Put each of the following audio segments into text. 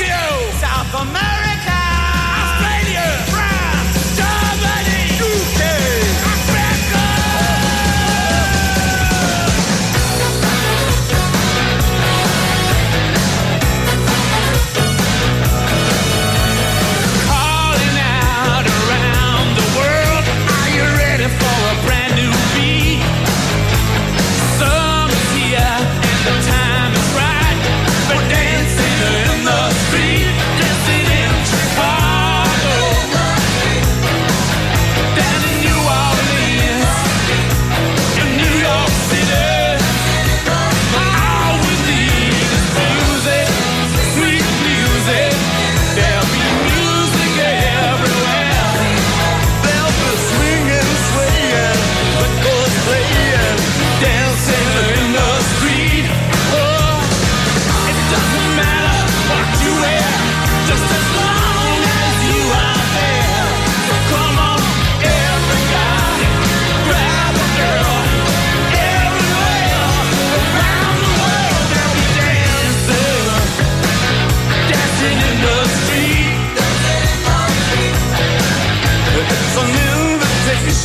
you, South America.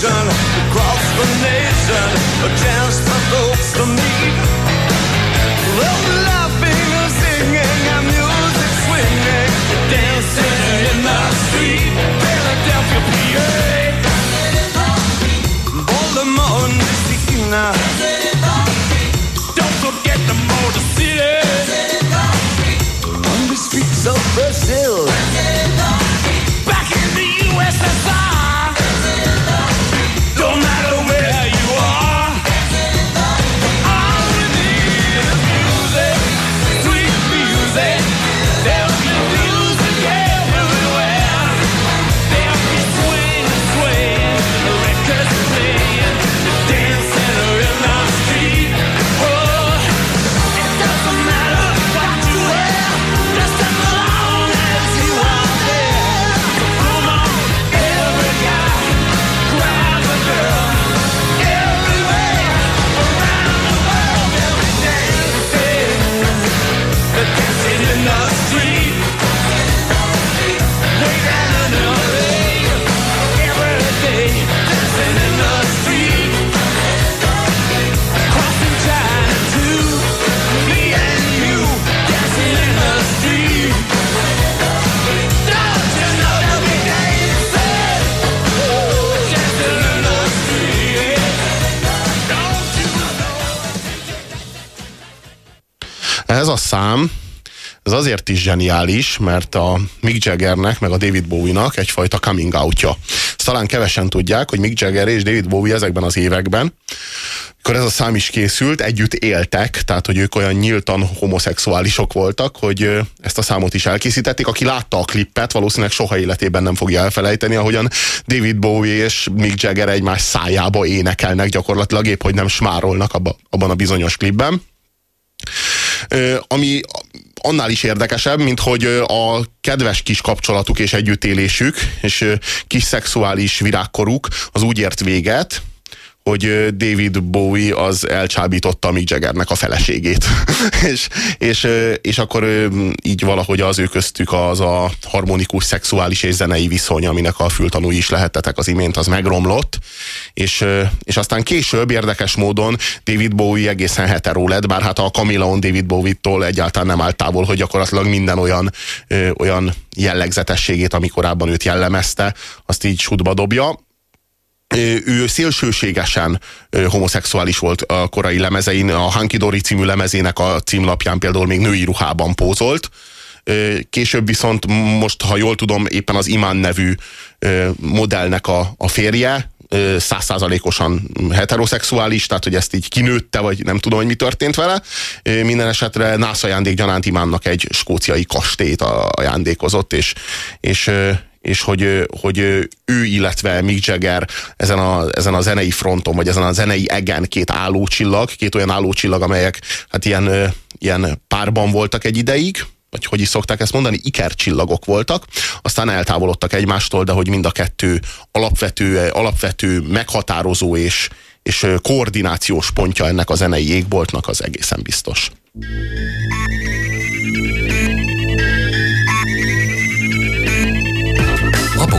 vision across the nation, a chance for folks to meet. Love laughing singing and music swinging, dancing in the street, Philadelphia, PA. Baltimore, Messina. Azért is zseniális, mert a Mick Jaggernek, meg a David Bowie-nak egyfajta coming outja. Ezt talán kevesen tudják, hogy Mick Jagger és David Bowie ezekben az években, amikor ez a szám is készült, együtt éltek, tehát hogy ők olyan nyíltan homoszexuálisok voltak, hogy ezt a számot is elkészítették. Aki látta a klippet, valószínűleg soha életében nem fogja elfelejteni, ahogyan David Bowie és Mick Jagger egymás szájába énekelnek gyakorlatilag, épp hogy nem smárolnak abba, abban a bizonyos klipben. Ami annál is érdekesebb, mint hogy a kedves kis kapcsolatuk és együttélésük, és kis szexuális virágkoruk az úgy ért véget, hogy David Bowie az elcsábította Mick Jaggernek a feleségét. és, és, és akkor így valahogy az ő köztük az a harmonikus szexuális és zenei viszony, aminek a fültanúi is lehettetek az imént, az megromlott. És, és aztán később érdekes módon David Bowie egészen hetero lett, bár hát a Camilla David Bowie-tól egyáltalán nem állt távol, hogy gyakorlatilag minden olyan, olyan jellegzetességét, ami korábban őt jellemezte, azt így sútba dobja ő szélsőségesen homoszexuális volt a korai lemezein. A Hanky Dory című lemezének a címlapján például még női ruhában pózolt. Később viszont most, ha jól tudom, éppen az Imán nevű modellnek a, a férje, százszázalékosan heteroszexuális, tehát hogy ezt így kinőtte, vagy nem tudom, hogy mi történt vele. Minden esetre nász ajándék gyanánt Imánnak egy skóciai kastélyt ajándékozott, és, és és hogy, hogy ő, illetve Mick Jagger ezen a, ezen a zenei fronton, vagy ezen a zenei egen két állócsillag, két olyan állócsillag, amelyek hát ilyen, ilyen párban voltak egy ideig, vagy hogy is szokták ezt mondani, ikercsillagok voltak, aztán eltávolodtak egymástól, de hogy mind a kettő alapvető, alapvető meghatározó és, és koordinációs pontja ennek a zenei égboltnak az egészen biztos.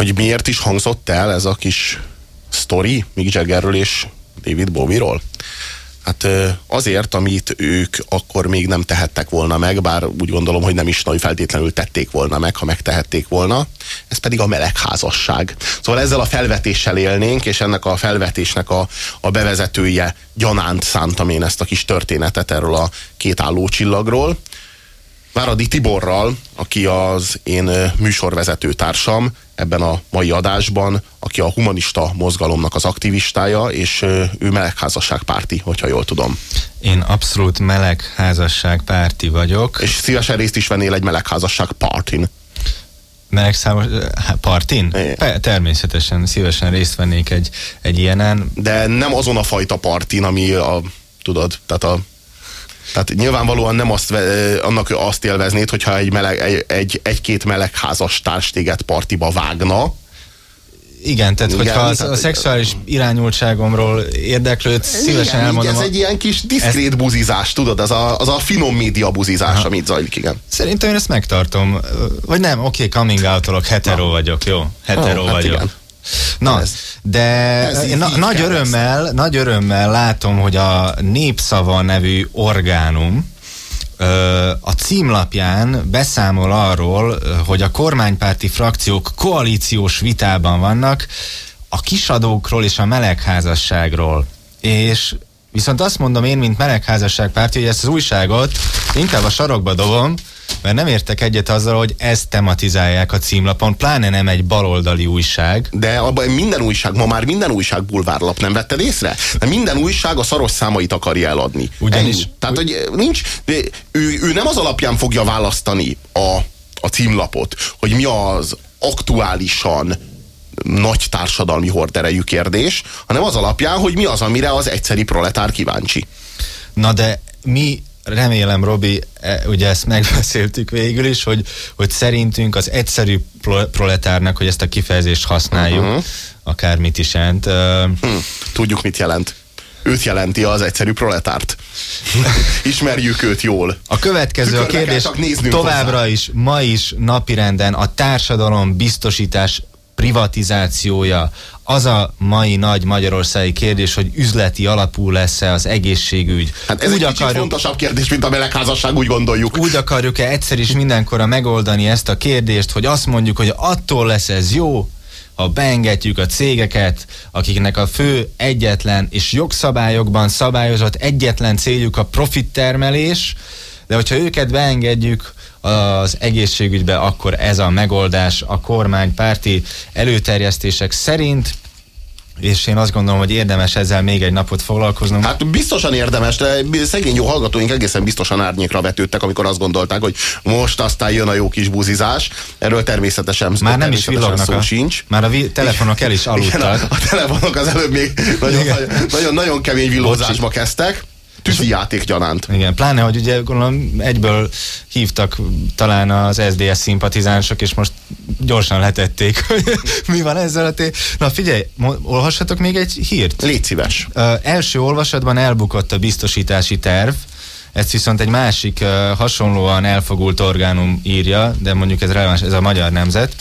Hogy miért is hangzott el ez a kis sztori Mick Jaggerről és David Bowie-ról? Hát azért, amit ők akkor még nem tehettek volna meg, bár úgy gondolom, hogy nem is nagy feltétlenül tették volna meg, ha megtehették volna, ez pedig a melegházasság. Szóval ezzel a felvetéssel élnénk, és ennek a felvetésnek a, a bevezetője gyanánt szántam én ezt a kis történetet erről a két csillagról. Váradi Tiborral, aki az én műsorvezető társam ebben a mai adásban, aki a humanista mozgalomnak az aktivistája, és ő melegházasság párti, hogyha jól tudom. Én abszolút melegházasság párti vagyok. És szívesen részt is vennél egy melegházasság partin. Melegszámos partin? Pe, természetesen szívesen részt vennék egy, egy ilyenen. De nem azon a fajta partin, ami a, tudod, tehát a tehát nyilvánvalóan nem azt, annak azt élveznéd, hogyha egy, meleg, egy, egy, egy-két meleg házas társ téged partiba vágna, igen, tehát Igen, hogyha a, a szexuális irányultságomról érdeklődsz, szívesen igen, elmondom. Ez a... egy ilyen kis diszkrét ezt... buzizás, tudod, az a, az a finom média buzizás, Aha. amit zajlik, igen. Szerintem én ezt megtartom. Vagy nem, oké, okay, coming out hetero Na. vagyok, jó? Hetero oh, vagyok. Igen. Na, ez, de ez én na, nagy örömmel, ezt. nagy örömmel látom, hogy a Népszava nevű orgánum a címlapján beszámol arról, hogy a kormánypárti frakciók koalíciós vitában vannak a kisadókról és a melegházasságról. És viszont azt mondom én, mint melegházasság párti, hogy ezt az újságot inkább a sarokba dobom, mert nem értek egyet azzal, hogy ezt tematizálják a címlapon, pláne nem egy baloldali újság. De abban minden újság, ma már minden újság bulvárlap, nem vetted észre? De minden újság a szaros számait akarja eladni. Ugyanis. Ennyi. Tehát, hogy nincs, ő, ő nem az alapján fogja választani a, a címlapot, hogy mi az aktuálisan nagy társadalmi horderejű kérdés, hanem az alapján, hogy mi az, amire az egyszeri proletár kíváncsi. Na de mi remélem, Robi, e, ugye ezt megbeszéltük végül is, hogy, hogy szerintünk az egyszerű proletárnak, hogy ezt a kifejezést használjuk, uh-huh. akármit is jelent. Uh, Tudjuk, mit jelent. Őt jelenti az egyszerű proletárt. Ismerjük őt jól. A következő a kérdés továbbra hozzá. is, ma is napirenden a társadalom biztosítás privatizációja, az a mai nagy magyarországi kérdés, hogy üzleti alapú lesz-e az egészségügy. Hát ez úgy egy akarjuk, fontosabb kérdés, mint a melegházasság, úgy gondoljuk. Úgy akarjuk-e egyszer is mindenkorra megoldani ezt a kérdést, hogy azt mondjuk, hogy attól lesz ez jó, ha beengedjük a cégeket, akiknek a fő egyetlen és jogszabályokban szabályozott egyetlen céljuk a profittermelés, de hogyha őket beengedjük az egészségügybe, akkor ez a megoldás a kormánypárti előterjesztések szerint és én azt gondolom, hogy érdemes ezzel még egy napot foglalkoznom. Hát biztosan érdemes, de szegény jó hallgatóink egészen biztosan árnyékra vetődtek, amikor azt gondolták, hogy most aztán jön a jó kis buzizás. Erről természetesen Már nem is villognak szó a, sincs. Már a vi- telefonok el is aludtak. Igen, a, a telefonok az előbb még nagyon, nagyon, nagyon kemény villózásba kezdtek. Tűzi játék gyanánt. Igen, pláne, hogy ugye gondolom egyből hívtak talán az SDS szimpatizánsok, és most gyorsan letették, hogy mi van ezzel a té... Na figyelj, olvashatok még egy hírt? Légy szíves. Uh, első olvasatban elbukott a biztosítási terv, ezt viszont egy másik uh, hasonlóan elfogult orgánum írja, de mondjuk ez releváns, ez a Magyar Nemzet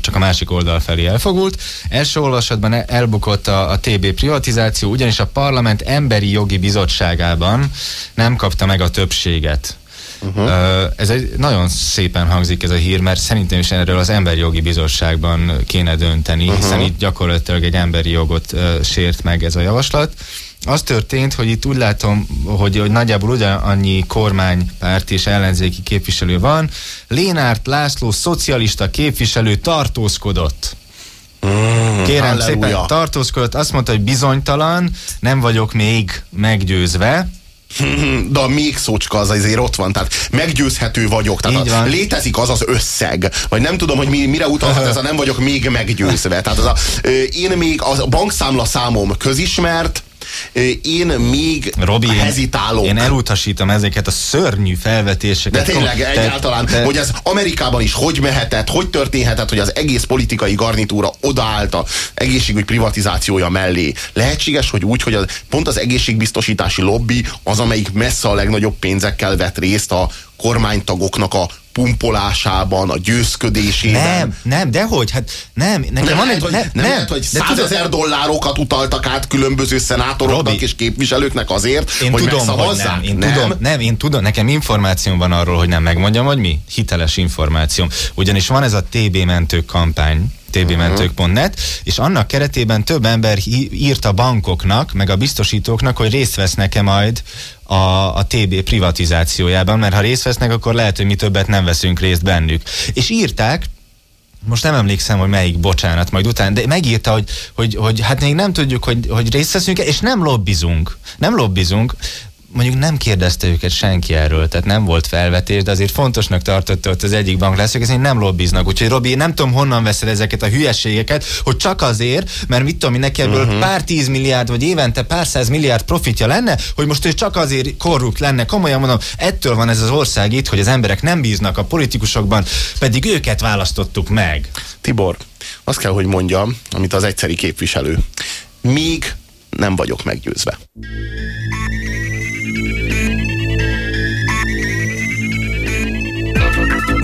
csak a másik oldal felé elfogult. Első olvasatban elbukott a, a TB privatizáció, ugyanis a parlament emberi jogi bizottságában nem kapta meg a többséget. Uh-huh. Ez egy nagyon szépen hangzik ez a hír, mert szerintem is erről az emberi jogi bizottságban kéne dönteni, uh-huh. hiszen itt gyakorlatilag egy emberi jogot uh, sért meg ez a javaslat az történt, hogy itt úgy látom, hogy, hogy nagyjából ugyanannyi kormánypárt és ellenzéki képviselő van. Lénárt László szocialista képviselő tartózkodott. Mm, Kérem halleluja. szépen, tartózkodott, azt mondta, hogy bizonytalan, nem vagyok még meggyőzve. De a még szócska az azért ott van, tehát meggyőzhető vagyok. Tehát a, létezik az az összeg, vagy nem tudom, hogy mi, mire utalhat ez a nem vagyok még meggyőzve. Tehát az a, én még a bankszámla számom közismert, én még Robi, hezitálok. Én elutasítom ezeket a szörnyű felvetéseket. De tényleg, te, egyáltalán, te, hogy ez Amerikában is hogy mehetett, hogy történhetett, hogy az egész politikai garnitúra odaállt a egészségügy privatizációja mellé. Lehetséges, hogy úgy, hogy az, pont az egészségbiztosítási lobby az, amelyik messze a legnagyobb pénzekkel vett részt a kormánytagoknak a pumpolásában, a győzködésében. Nem, nem, dehogy, hát nem. Nekem nem van lehet, egy, hogy, nem, nem, lehet, hogy százezer dollárokat utaltak át különböző szenátoroknak Robi, és képviselőknek azért, én hogy tudom, hogy nem, én nem? tudom, nem, én tudom, nekem információm van arról, hogy nem megmondjam, hogy mi? Hiteles információm. Ugyanis van ez a TB mentő kampány, tbmentők.net, és annak keretében több ember írt a bankoknak, meg a biztosítóknak, hogy részt vesznek-e majd a, a TB privatizációjában, mert ha részt vesznek, akkor lehet, hogy mi többet nem veszünk részt bennük. És írták, most nem emlékszem, hogy melyik, bocsánat, majd utána, de megírta, hogy, hogy, hogy hát még nem tudjuk, hogy, hogy részt veszünk és nem lobbizunk. Nem lobbizunk, mondjuk nem kérdezte őket senki erről, tehát nem volt felvetés, de azért fontosnak tartotta ott az egyik bank lesz, hogy nem lobbiznak. Úgyhogy Robi, nem tudom honnan veszed ezeket a hülyeségeket, hogy csak azért, mert mit tudom, neki ebből uh-huh. pár tíz milliárd, vagy évente pár száz milliárd profitja lenne, hogy most ő csak azért korrupt lenne. Komolyan mondom, ettől van ez az ország itt, hogy az emberek nem bíznak a politikusokban, pedig őket választottuk meg. Tibor, azt kell, hogy mondjam, amit az egyszeri képviselő. Míg nem vagyok meggyőzve.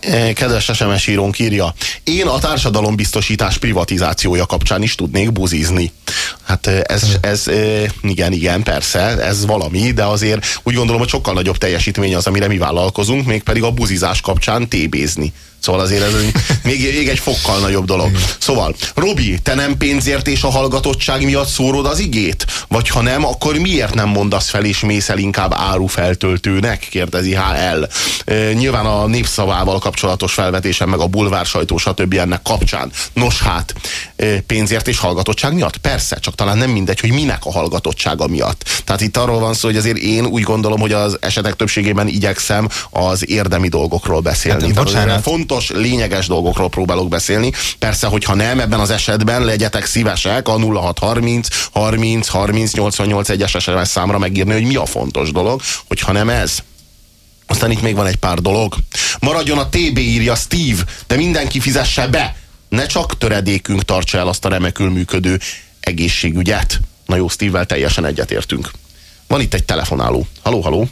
Eh, kedves SMS írónk írja, én a társadalombiztosítás privatizációja kapcsán is tudnék buzizni. Hát eh, ez, ez, eh, igen, igen, persze, ez valami, de azért úgy gondolom, hogy sokkal nagyobb teljesítmény az, amire mi vállalkozunk, mégpedig a buzizás kapcsán tébézni. Szóval azért ez még, még egy fokkal nagyobb dolog. Szóval, Robi, te nem pénzért és a hallgatottság miatt szórod az igét? Vagy ha nem, akkor miért nem mondasz fel és mész el inkább árufeltöltőnek? Kérdezi HL. E, nyilván a népszavával kapcsolatos felvetésem, meg a bulvár sajtó, stb. ennek kapcsán. Nos hát, pénzért és hallgatottság miatt? Persze, csak talán nem mindegy, hogy minek a hallgatottsága miatt. Tehát itt arról van szó, hogy azért én úgy gondolom, hogy az esetek többségében igyekszem az érdemi dolgokról beszélni. Hát, bocsánat, fontos, lényeges dolgokról próbálok beszélni. Persze, hogyha nem, ebben az esetben legyetek szívesek a 0630 30 30 88 egyes SMS számra megírni, hogy mi a fontos dolog, hogyha nem ez. Aztán itt még van egy pár dolog. Maradjon a TB, írja Steve, de mindenki fizesse be. Ne csak töredékünk tartsa el azt a remekül működő egészségügyet. Na jó, Steve-vel teljesen egyetértünk. Van itt egy telefonáló. Haló, haló.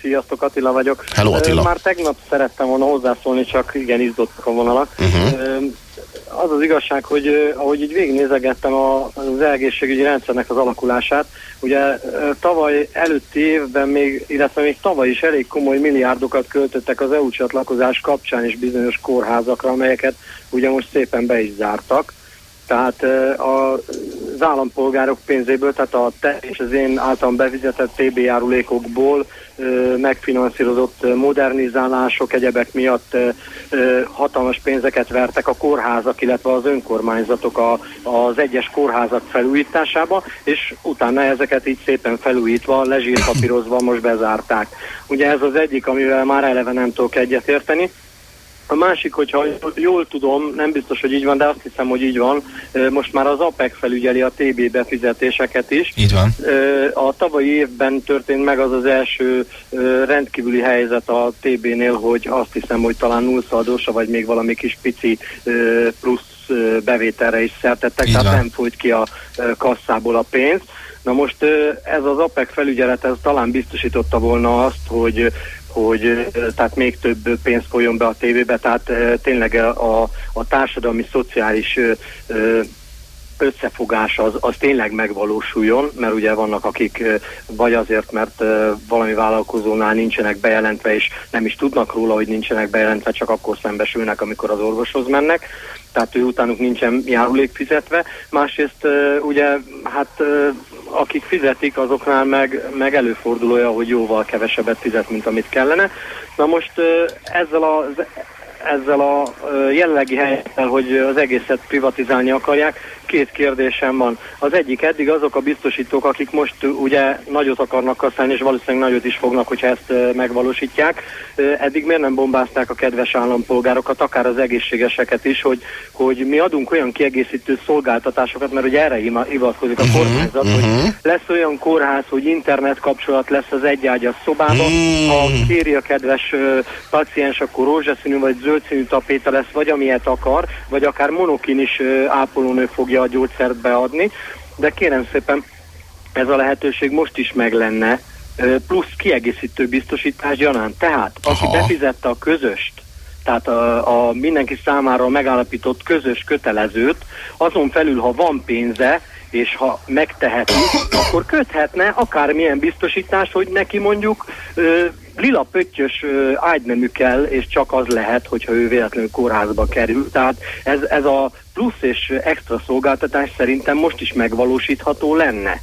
Sziasztok, Attila vagyok. Hello, Attila. Már tegnap szerettem volna hozzászólni, csak igen, izdottak a vonalak. Uh-huh. Az az igazság, hogy ahogy így végignézegettem az egészségügyi rendszernek az alakulását, ugye tavaly előtti évben még, illetve még tavaly is elég komoly milliárdokat költöttek az EU csatlakozás kapcsán is bizonyos kórházakra, amelyeket ugye most szépen be is zártak tehát az állampolgárok pénzéből, tehát a te és az én általam bevizetett TB járulékokból megfinanszírozott modernizálások, egyebek miatt hatalmas pénzeket vertek a kórházak, illetve az önkormányzatok a, az egyes kórházak felújításába, és utána ezeket így szépen felújítva, lezsírpapírozva most bezárták. Ugye ez az egyik, amivel már eleve nem tudok egyetérteni. A másik, hogyha jól tudom, nem biztos, hogy így van, de azt hiszem, hogy így van, most már az APEC felügyeli a TB befizetéseket is. Így van. A tavalyi évben történt meg az az első rendkívüli helyzet a TB-nél, hogy azt hiszem, hogy talán nullszaldósa, vagy még valami kis pici plusz bevételre is szertettek, tehát nem folyt ki a kasszából a pénz. Na most ez az APEC felügyelet ez talán biztosította volna azt, hogy hogy tehát még több pénz folyjon be a tévébe, tehát tényleg a, a társadalmi, szociális összefogás az, az tényleg megvalósuljon, mert ugye vannak, akik vagy azért, mert valami vállalkozónál nincsenek bejelentve, és nem is tudnak róla, hogy nincsenek bejelentve, csak akkor szembesülnek, amikor az orvoshoz mennek. Tehát ő utánuk nincsen járulék fizetve, másrészt ugye hát akik fizetik, azoknál meg, meg előfordulója, hogy jóval kevesebbet fizet, mint amit kellene. Na most ezzel az ezzel a jelenlegi helyzettel, hogy az egészet privatizálni akarják, két kérdésem van. Az egyik eddig azok a biztosítók, akik most ugye nagyot akarnak kaszálni, és valószínűleg nagyot is fognak, hogyha ezt megvalósítják. Eddig miért nem bombázták a kedves állampolgárokat, akár az egészségeseket is, hogy, hogy mi adunk olyan kiegészítő szolgáltatásokat, mert ugye erre hivatkozik a mhm, kormányzat, uh-huh. hogy mhm. lesz olyan kórház, hogy internet kapcsolat lesz az egyágyas szobában, uh-huh. ha kéri a kedves paciens, akkor rózsaszínű vagy zöldszínű tapéta lesz, vagy amilyet akar, vagy akár monokin is ápolónő fogja a gyógyszert beadni, de kérem szépen, ez a lehetőség most is meg lenne, plusz kiegészítő biztosítás gyanán. Tehát, aki Aha. befizette a közöst, tehát a, a mindenki számára megállapított közös kötelezőt, azon felül, ha van pénze, és ha megteheti, akkor köthetne akármilyen biztosítást, hogy neki mondjuk ö, lila pöttyös ágynemű kell, és csak az lehet, hogyha ő véletlenül kórházba kerül. Tehát ez, ez a plusz és extra szolgáltatás szerintem most is megvalósítható lenne.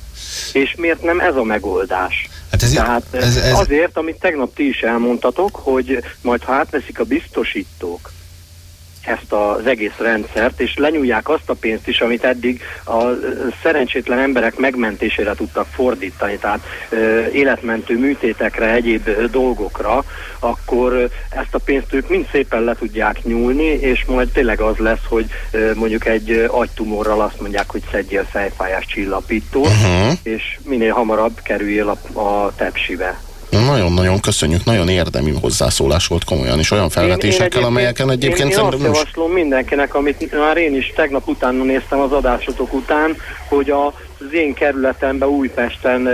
És miért nem ez a megoldás? Hát ez, Tehát ez, ez, azért, amit tegnap ti is elmondtatok, hogy majd ha átveszik a biztosítók, ezt az egész rendszert, és lenyúlják azt a pénzt is, amit eddig a szerencsétlen emberek megmentésére tudtak fordítani, tehát életmentő műtétekre, egyéb dolgokra, akkor ezt a pénzt ők mind szépen le tudják nyúlni, és majd tényleg az lesz, hogy mondjuk egy agytumorral azt mondják, hogy szedjél fejfájás csillapítót, uh-huh. és minél hamarabb kerüljél a, a tepsibe. Nagyon-nagyon köszönjük, nagyon érdemi hozzászólás volt komolyan, és olyan felvetésekkel, én, én amelyeken egyébként én, én azt javaslom mindenkinek, amit már én is tegnap utána néztem az adásotok után, hogy a az én kerületemben Újpesten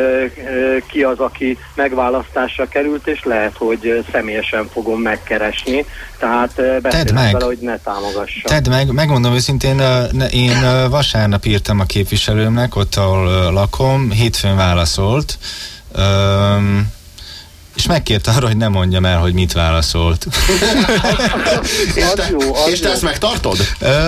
ki az, aki megválasztásra került, és lehet, hogy személyesen fogom megkeresni. Tehát beszélek meg. vele, hogy ne támogassa. Tedd meg, megmondom őszintén, én vasárnap írtam a képviselőmnek, ott ahol lakom, hétfőn válaszolt, és megkérte arra, hogy ne mondjam el, hogy mit válaszolt. és te, jó, és te ezt megtartod?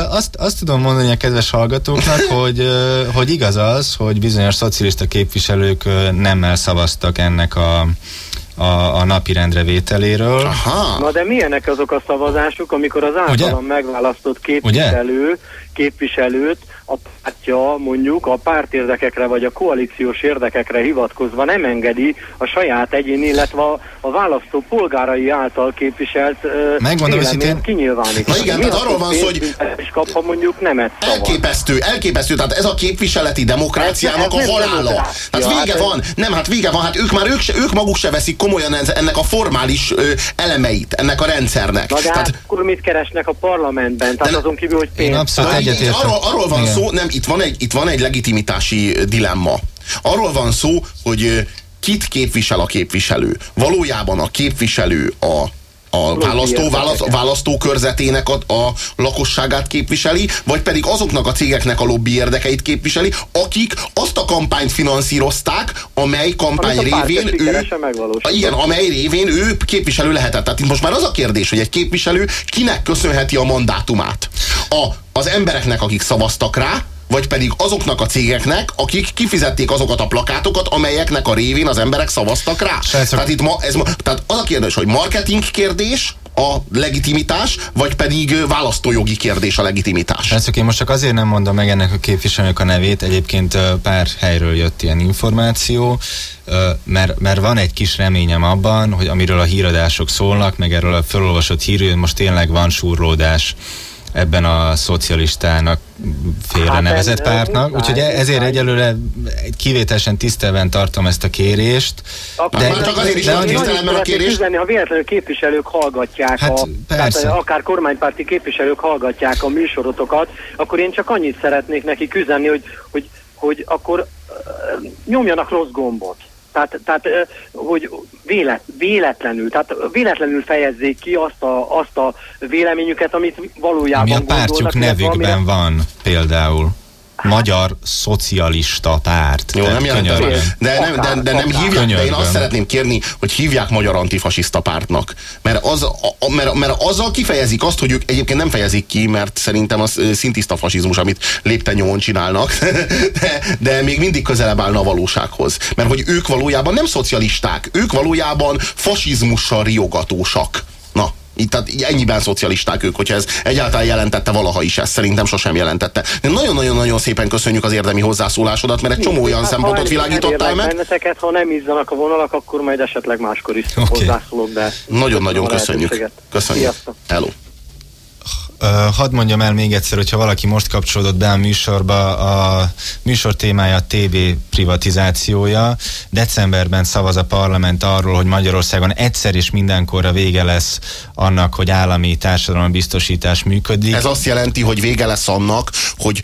azt, azt tudom mondani a kedves hallgatóknak, hogy, hogy igaz az, hogy bizonyos szocialista képviselők nemmel szavaztak ennek a a, a napi rendrevételéről. Aha. Na de milyenek azok a szavazások, amikor az általam Ugye? megválasztott képviselő, Ugye? képviselőt a pártja mondjuk a pártérdekekre vagy a koalíciós érdekekre hivatkozva nem engedi a saját egyén, illetve a, a választó polgárai által képviselt Megmondom őszintén kinyilvánítani. igen, tehát arról van szó, hogy és kap, ha mondjuk nemet szavaz. Elképesztő, elképesztő, tehát ez a képviseleti demokráciának ez, ez a halála. Hát vége hát van, nem, hát vége van, hát ők már ők, se, ők maguk se veszik komolyan ennek a formális ö, elemeit, ennek a rendszernek. Na de tehát, hát akkor mit keresnek a parlamentben? Tehát de, azon kívül, hogy pénz. Én abszolút Arról, arról van igen. szó, nem, itt van egy, itt van egy legitimitási dilemma. Arról van szó, hogy kit képvisel a képviselő. Valójában a képviselő a a választó, választ, választókörzetének a, a lakosságát képviseli, vagy pedig azoknak a cégeknek a lobby érdekeit képviseli, akik azt a kampányt finanszírozták, amely kampány révén ő, igen, amely révén ő képviselő lehetett. Tehát itt most már az a kérdés, hogy egy képviselő kinek köszönheti a mandátumát. A, az embereknek, akik szavaztak rá, vagy pedig azoknak a cégeknek, akik kifizették azokat a plakátokat, amelyeknek a révén az emberek szavaztak rá. Persze. Tehát itt ma, ez ma, tehát az a kérdés, hogy marketing kérdés, a legitimitás, vagy pedig választójogi kérdés a legitimitás. Persze, én most csak azért nem mondom meg ennek a képviselőnek a nevét, egyébként pár helyről jött ilyen információ, mert, mert van egy kis reményem abban, hogy amiről a híradások szólnak, meg erről a felolvasott hírről, most tényleg van súrlódás ebben a szocialistának félre hát nevezett pártnak, úgyhogy ezért egyelőre kivételesen tisztelben tartom ezt a kérést. Akkor de, csak azért is de, tisztelemben a kérést. Üzenni, ha véletlenül képviselők hallgatják, hát, a, tehát akár kormánypárti képviselők hallgatják a műsorotokat, akkor én csak annyit szeretnék neki üzenni, hogy, hogy, hogy akkor uh, nyomjanak rossz gombot. Tehát, tehát hogy vélet, véletlenül, tehát véletlenül fejezzék ki azt a, azt a véleményüket, amit valójában Ami a pártjuk nevükben amire... van például. Magyar szocialista párt. Jó, nem jelent Könyörgöm. de, nem, de, de nem hívják, de én azt szeretném kérni, hogy hívják magyar antifasiszta pártnak. Mert, az, a, mert, mert azzal kifejezik azt, hogy ők egyébként nem fejezik ki, mert szerintem az szintiszta fasizmus, amit lépten csinálnak, de, de még mindig közelebb állna a valósághoz. Mert hogy ők valójában nem szocialisták, ők valójában fasizmussal riogatósak. Itt, tehát ennyiben szocialisták ők, hogyha ez egyáltalán jelentette valaha is, ezt szerintem sosem jelentette. De nagyon-nagyon-nagyon szépen köszönjük az érdemi hozzászólásodat, mert egy csomó olyan Hát, szempontot világítottál meg. Benneteket, ha nem izzanak a vonalak, akkor majd esetleg máskor is Oké. hozzászólok, de... Nagyon-nagyon köszönjük. Köszönjük. Sziasztok. Hello. Ö, hadd mondjam el még egyszer, hogyha valaki most kapcsolódott be a műsorba, a műsor témája a TV privatizációja. Decemberben szavaz a parlament arról, hogy Magyarországon egyszer és mindenkorra vége lesz annak, hogy állami társadalombiztosítás működik. Ez azt jelenti, hogy vége lesz annak, hogy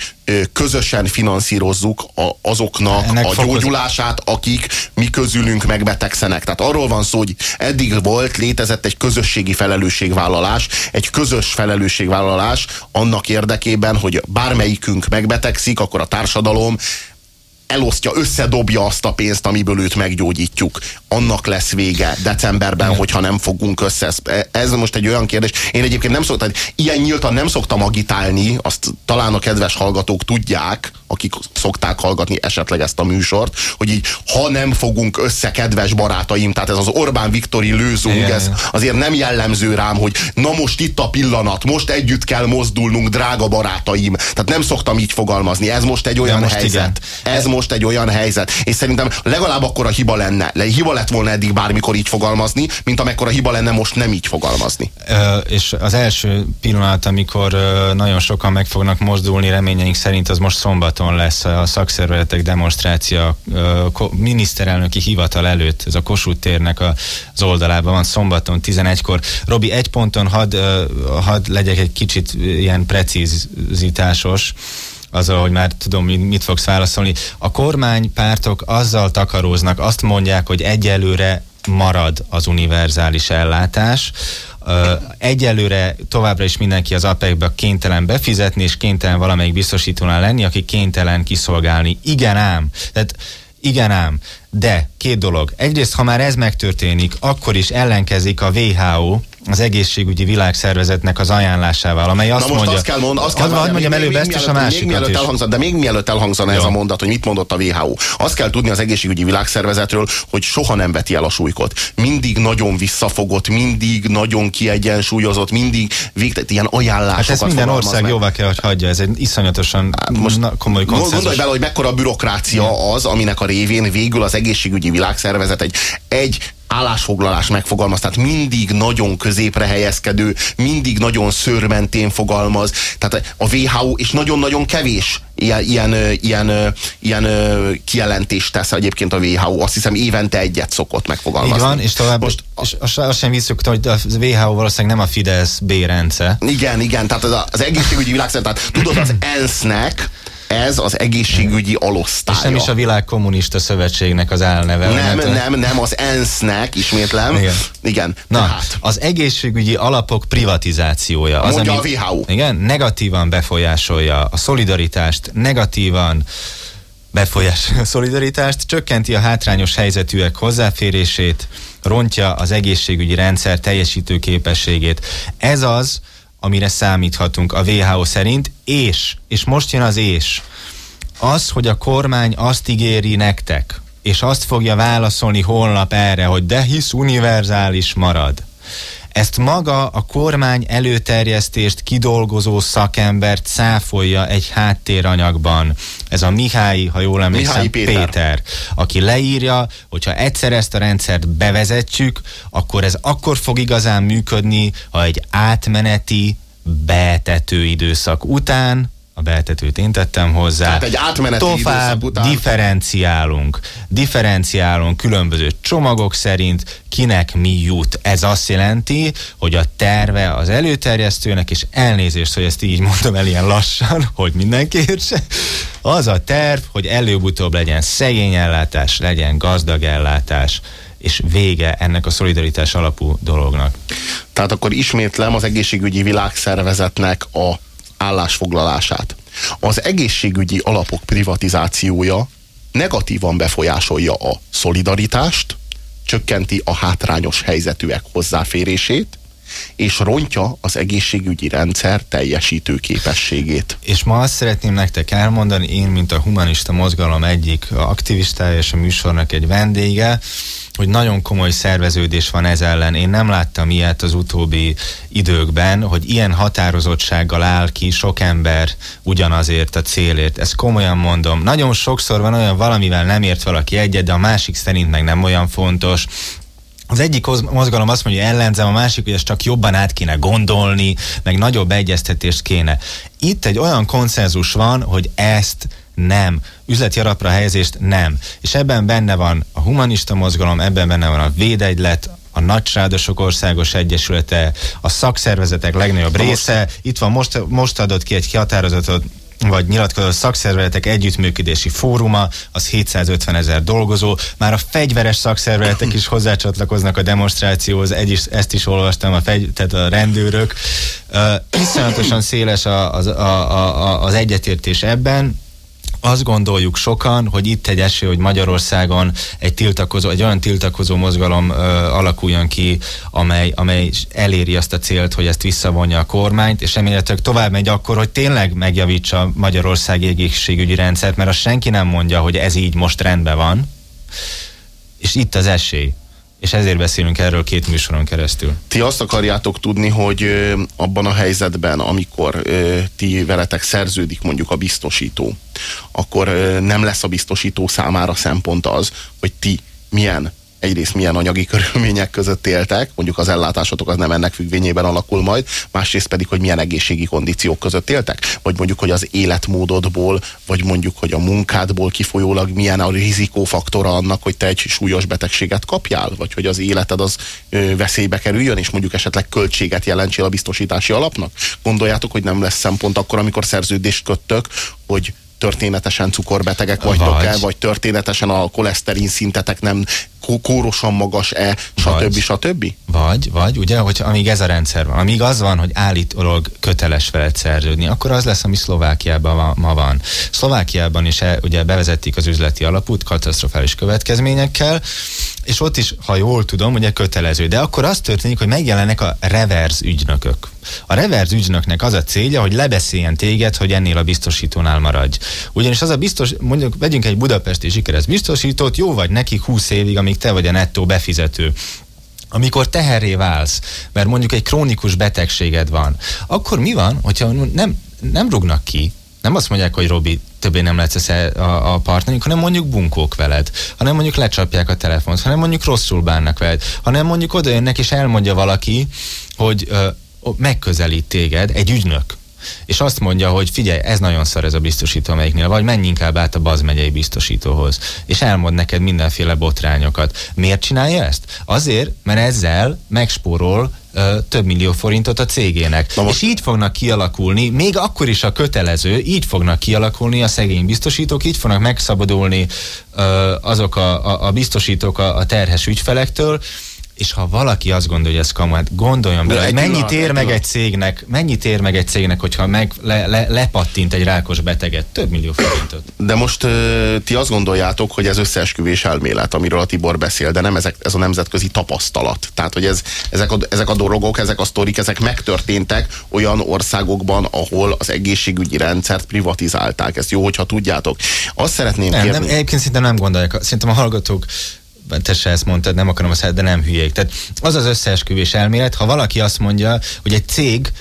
közösen finanszírozzuk a, azoknak Ennek a fokoz- gyógyulását, akik mi közülünk megbetegszenek. Tehát arról van szó, hogy eddig volt, létezett egy közösségi felelősségvállalás, egy közös felelősségvállalás annak érdekében, hogy bármelyikünk megbetegszik, akkor a társadalom elosztja, összedobja azt a pénzt, amiből őt meggyógyítjuk. Annak lesz vége decemberben, Igen. hogyha nem fogunk össze. Ez- most egy olyan kérdés. Én egyébként nem szoktam, ilyen nyíltan nem szoktam agitálni, azt talán a kedves hallgatók tudják, akik szokták hallgatni esetleg ezt a műsort, hogy így, ha nem fogunk össze, kedves barátaim, tehát ez az Orbán Viktori lőzünk, Igen, ez igen. azért nem jellemző rám, hogy na most itt a pillanat, most együtt kell mozdulnunk, drága barátaim. Tehát nem szoktam így fogalmazni. Ez most egy olyan most helyzet. Ez most egy olyan helyzet. És szerintem legalább akkor a hiba lenne. Le, hiba lett volna eddig bármikor így fogalmazni, mint amekkora hiba lenne most nem így fogalmazni. Ö, és az első pillanat, amikor nagyon sokan meg fognak mozdulni, reményeink szerint az most szombaton lesz a szakszervezetek demonstrácia miniszterelnöki hivatal előtt, ez a Kossuth térnek az oldalában van szombaton 11-kor. Robi, egy ponton hadd ö, hadd legyek egy kicsit ilyen precízitásos, azzal, hogy már tudom, mit fogsz válaszolni. A kormánypártok azzal takaróznak, azt mondják, hogy egyelőre marad az univerzális ellátás, egyelőre továbbra is mindenki az APEC-be kénytelen befizetni, és kénytelen valamelyik biztosítónál lenni, aki kénytelen kiszolgálni. Igen ám. Tehát igen ám. De két dolog. Egyrészt, ha már ez megtörténik, akkor is ellenkezik a WHO, az egészségügyi világszervezetnek az ajánlásával, amely azt Na most mondja... azt kell mondani, azt kell hadd mondjam előbb még ezt és a mielőtt- még másikat mielőtt is. elhangzana, De még mielőtt elhangzana ez Jó. a mondat, hogy mit mondott a WHO, azt kell tudni az egészségügyi világszervezetről, hogy soha nem veti el a súlykot. Mindig nagyon visszafogott, mindig nagyon kiegyensúlyozott, mindig végtelen ilyen ajánlásokat Hát ezt minden ország meg. jóvá kell, hogy hagyja. Ez egy iszonyatosan most na, komoly Gond- Gondolj konszenzus. bele, hogy mekkora bürokrácia az, aminek a révén végül az egészségügyi világszervezet egy, egy állásfoglalás megfogalmaz, tehát mindig nagyon középre helyezkedő, mindig nagyon szőrmentén fogalmaz, tehát a WHO és nagyon-nagyon kevés ilyen, ilyen, ilyen, ilyen kijelentést tesz egyébként a WHO. Azt hiszem évente egyet szokott megfogalmazni. Így van, és tovább, Most és azt, azt sem visszük, hogy a WHO valószínűleg nem a Fidesz B-rence. Igen, igen, tehát az, a- az egészségügyi világszervezet, tehát tudod, az ENSZ-nek ez az egészségügyi alosztálya. És nem is a Világ Kommunista Szövetségnek az álneve. Nem, mert- nem, nem, az ENSZ-nek, ismétlem. Igen. Igen. Na, Tehát, az egészségügyi alapok privatizációja. Az, Mondja ami, a WHO. Igen, negatívan befolyásolja a szolidaritást, negatívan befolyásolja a szolidaritást, csökkenti a hátrányos helyzetűek hozzáférését, rontja az egészségügyi rendszer teljesítő képességét. Ez az, amire számíthatunk a WHO szerint, és, és most jön az és, az, hogy a kormány azt ígéri nektek, és azt fogja válaszolni holnap erre, hogy de hisz univerzális marad. Ezt maga a kormány előterjesztést kidolgozó szakembert száfolja egy háttéranyagban. Ez a Mihály, ha jól emlékszem, Mihály Péter. Péter, aki leírja, hogyha egyszer ezt a rendszert bevezetjük, akkor ez akkor fog igazán működni, ha egy átmeneti betető időszak után, a betetőt én tettem hozzá. Tehát egy átmeneti tovább után. differenciálunk. Differenciálunk különböző csomagok szerint, kinek mi jut. Ez azt jelenti, hogy a terve az előterjesztőnek, és elnézést, hogy ezt így mondom el ilyen lassan, hogy mindenki értse, az a terv, hogy előbb-utóbb legyen szegény ellátás, legyen gazdag ellátás, és vége ennek a szolidaritás alapú dolognak. tehát akkor ismétlem az egészségügyi világszervezetnek a állásfoglalását. Az egészségügyi alapok privatizációja negatívan befolyásolja a szolidaritást, csökkenti a hátrányos helyzetűek hozzáférését, és rontja az egészségügyi rendszer teljesítő képességét. És ma azt szeretném nektek elmondani, én, mint a humanista mozgalom egyik aktivistája és a műsornak egy vendége, hogy nagyon komoly szerveződés van ez ellen. Én nem láttam ilyet az utóbbi időkben, hogy ilyen határozottsággal áll ki sok ember ugyanazért a célért. Ezt komolyan mondom. Nagyon sokszor van olyan valamivel nem ért valaki egyet, de a másik szerint meg nem olyan fontos az egyik mozgalom azt mondja, hogy ellenzem, a másik, hogy ezt csak jobban át kéne gondolni, meg nagyobb egyeztetést kéne. Itt egy olyan konszenzus van, hogy ezt nem. Üzleti alapra helyezést nem. És ebben benne van a humanista mozgalom, ebben benne van a védegylet, a Nagysrádosok Országos Egyesülete, a szakszervezetek legnagyobb része. Itt van, most, most adott ki egy határozatot vagy nyilatkozó szakszervezetek együttműködési fóruma, az 750 ezer dolgozó, már a fegyveres szakszervezetek is hozzácsatlakoznak a demonstrációhoz, egy is, ezt is olvastam, a fegy, tehát a rendőrök. Uh, iszonyatosan széles a, a, a, a, az egyetértés ebben, azt gondoljuk sokan, hogy itt egy esély, hogy Magyarországon egy tiltakozó, egy olyan tiltakozó mozgalom ö, alakuljon ki, amely, amely eléri azt a célt, hogy ezt visszavonja a kormányt, és remélhetőleg tovább megy akkor, hogy tényleg megjavítsa Magyarország egészségügyi rendszert, mert azt senki nem mondja, hogy ez így most rendben van, és itt az esély és ezért beszélünk erről két műsoron keresztül. Ti azt akarjátok tudni, hogy abban a helyzetben, amikor ti veletek szerződik mondjuk a biztosító, akkor nem lesz a biztosító számára szempont az, hogy ti milyen egyrészt milyen anyagi körülmények között éltek, mondjuk az ellátásotok az nem ennek függvényében alakul majd, másrészt pedig, hogy milyen egészségi kondíciók között éltek, vagy mondjuk, hogy az életmódodból, vagy mondjuk, hogy a munkádból kifolyólag milyen a rizikófaktora annak, hogy te egy súlyos betegséget kapjál, vagy hogy az életed az ö, veszélybe kerüljön, és mondjuk esetleg költséget jelentsél a biztosítási alapnak. Gondoljátok, hogy nem lesz szempont akkor, amikor szerződést köttök, hogy történetesen cukorbetegek vagytok-e, vagy. vagy történetesen a koleszterin szintetek nem kórosan magas-e, stb. stb. Vagy, vagy, ugye, hogy amíg ez a rendszer van, amíg az van, hogy állítólag köteles veled szerződni, akkor az lesz, ami Szlovákiában ma, van. Szlovákiában is e, ugye bevezették az üzleti alapút katasztrofális következményekkel, és ott is, ha jól tudom, ugye kötelező. De akkor az történik, hogy megjelennek a reverse ügynökök. A reverse ügynöknek az a célja, hogy lebeszéljen téged, hogy ennél a biztosítónál maradj. Ugyanis az a biztos, mondjuk vegyünk egy budapesti sikeres biztosítót, jó vagy nekik 20 évig, amíg te vagy a nettó befizető. Amikor teherré válsz, mert mondjuk egy krónikus betegséged van, akkor mi van, hogyha nem, nem rugnak ki, nem azt mondják, hogy Robi, többé nem lesz a, a partnerünk, hanem mondjuk bunkók veled, hanem mondjuk lecsapják a telefont, hanem mondjuk rosszul bánnak veled, hanem mondjuk oda jönnek és elmondja valaki, hogy ö, megközelít téged, egy ügynök, és azt mondja, hogy figyelj, ez nagyon szar ez a biztosító, amelyiknél vagy, menj inkább át a Baz megyei biztosítóhoz, és elmond neked mindenféle botrányokat. Miért csinálja ezt? Azért, mert ezzel megspórol több millió forintot a cégének. Na most... És így fognak kialakulni, még akkor is a kötelező, így fognak kialakulni a szegény biztosítók, így fognak megszabadulni azok a, a, a biztosítók a, a terhes ügyfelektől, és ha valaki azt gondolja, hogy ez kamu, hát gondoljon bele, hogy mennyit ér meg egy cégnek, mennyit ér meg egy cégnek, hogyha meg le, le, lepattint egy rákos beteget? Több millió forintot. De most ti azt gondoljátok, hogy ez összeesküvés elmélet, amiről a Tibor beszél, de nem ezek, ez a nemzetközi tapasztalat. Tehát, hogy ez, ezek, a, ezek a dolgok, ezek a sztorik, ezek megtörténtek olyan országokban, ahol az egészségügyi rendszert privatizálták. Ezt jó, hogyha tudjátok. Azt szeretném nem, kérni... Nem, egyébként szinte nem gondolják. Szerintem a hallgatók te se ezt mondtad, nem akarom azt, de nem hülyék. Tehát az az összeesküvés elmélet, ha valaki azt mondja, hogy egy cég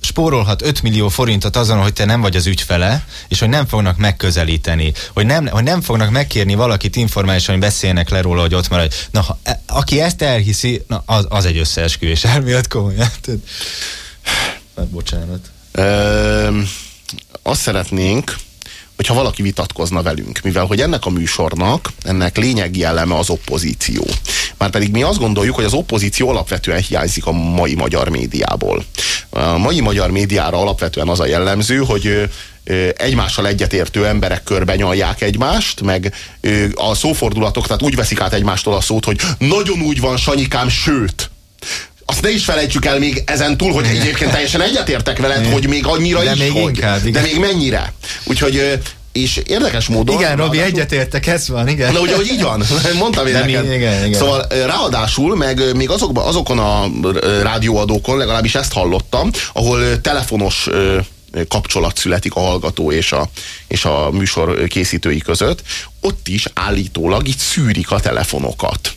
spórolhat 5 millió forintot azon, hogy te nem vagy az ügyfele, és hogy nem fognak megközelíteni, hogy nem, hogy nem fognak megkérni valakit informálisan, hogy beszélnek le róla, hogy ott maradj. Na, ha, e, aki ezt elhiszi, na, az, az egy összeesküvés elmélet komolyan. Bocsánat. Ö, azt szeretnénk, hogyha valaki vitatkozna velünk, mivel hogy ennek a műsornak, ennek lényegi eleme az oppozíció. Márpedig mi azt gondoljuk, hogy az oppozíció alapvetően hiányzik a mai magyar médiából. A mai magyar médiára alapvetően az a jellemző, hogy egymással egyetértő emberek körben nyalják egymást, meg a szófordulatok, tehát úgy veszik át egymástól a szót, hogy nagyon úgy van, Sanyikám, sőt, azt ne is felejtsük el még ezen túl, hogy egyébként teljesen egyetértek veled, hogy még annyira De is, még hogy. inkább, igen. De még mennyire. Úgyhogy és érdekes módon... Igen, Robi, egyetértek, ez van, igen. Na ugye, hogy így van, mondtam én mi- neked. igen, igen. Szóval ráadásul, meg még azokban, azokon a rádióadókon, legalábbis ezt hallottam, ahol telefonos kapcsolat születik a hallgató és a, és a műsor készítői között, ott is állítólag így szűrik a telefonokat